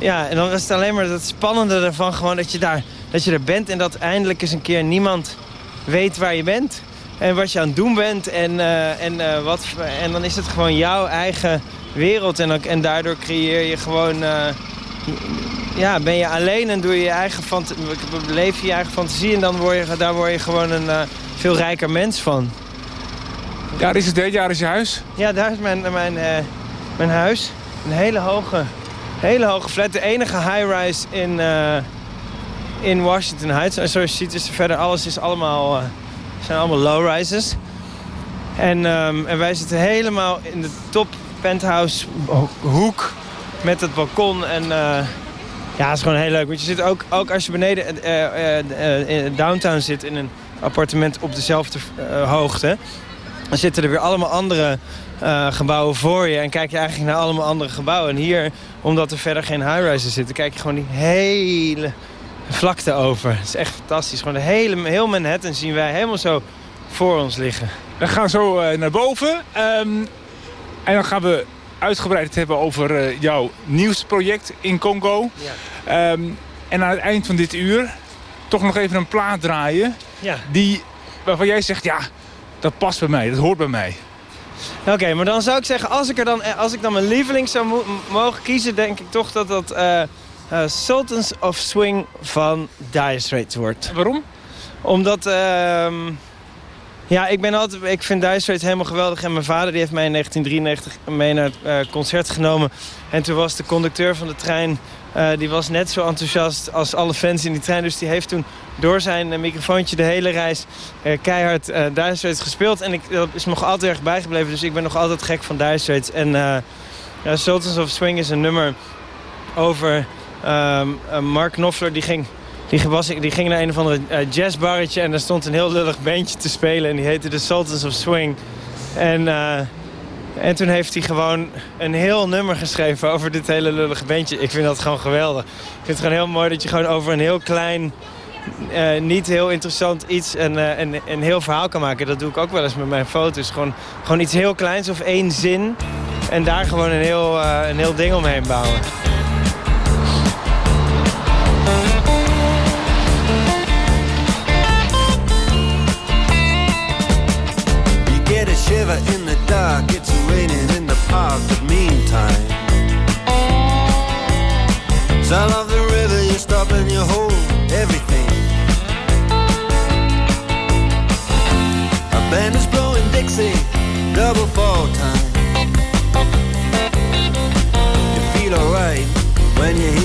ja, en dan was het alleen maar het spannende ervan gewoon dat je, daar, dat je er bent. En dat eindelijk eens een keer niemand weet waar je bent. En wat je aan het doen bent. En, uh, en, uh, wat, en dan is het gewoon jouw eigen wereld. En, en daardoor creëer je gewoon... Uh, ja, ben je alleen en doe je je eigen leef je je eigen fantasie. En dan word je, daar word je gewoon een veel rijker mens van. Daar is het, dit jaar is je huis? Ja, daar is mijn, mijn, mijn huis. Een hele hoge, hele hoge flat. De enige high-rise in, in Washington Heights. En zoals je ziet is er verder alles is allemaal zijn allemaal low-rises. En, um, en wij zitten helemaal in de top penthouse hoek met het balkon. En ja, het is gewoon heel leuk. Want je zit ook, ook als je beneden in downtown zit in een appartement op dezelfde hoogte. Dan zitten er weer allemaal andere gebouwen voor je. En kijk je eigenlijk naar allemaal andere gebouwen. En hier, omdat er verder geen high-rises zitten, kijk je gewoon die hele vlakte over. Het is echt fantastisch. Gewoon de hele, heel Manhattan zien wij helemaal zo voor ons liggen. We gaan zo uh, naar boven. Um, en dan gaan we uitgebreid het hebben over uh, jouw nieuwsproject in Congo. Ja. Um, en aan het eind van dit uur toch nog even een plaat draaien. Ja. Die, waarvan jij zegt, ja, dat past bij mij, dat hoort bij mij. Oké, maar dan zou ik zeggen, als ik, er dan, als ik dan mijn lieveling zou mogen kiezen... denk ik toch dat dat... Uh, uh, Sultans of Swing van Dire Straits wordt. Waarom? Omdat... Uh, ja, ik, ben altijd, ik vind Dire Straits helemaal geweldig. En mijn vader die heeft mij in 1993 mee naar het concert genomen. En toen was de conducteur van de trein... Die was net zo enthousiast als alle fans in die trein. Dus die heeft toen door zijn microfoontje de hele reis keihard Dire Straits gespeeld. En ik, dat is nog altijd erg bijgebleven. Dus ik ben nog altijd gek van Dire Straits. En Sultans of Swing is een nummer over Um, Mark Knopfler die ging, die, die ging naar een of ander uh, jazzbarretje... en daar stond een heel lullig bandje te spelen... en die heette The Sultans of Swing. En, uh, en toen heeft hij gewoon een heel nummer geschreven over dit hele lullige bandje. Ik vind dat gewoon geweldig. Ik vind het gewoon heel mooi dat je gewoon over een heel klein... Uh, niet heel interessant iets en, uh, en een heel verhaal kan maken. Dat doe ik ook wel eens met mijn foto's. Gewoon, gewoon iets heel kleins of één zin. En daar gewoon een heel, uh, een heel ding omheen bouwen. shiver in the dark. It's raining in the park, but meantime. Sound of the river, you stop and you hold everything. Double fall time. You feel alright when you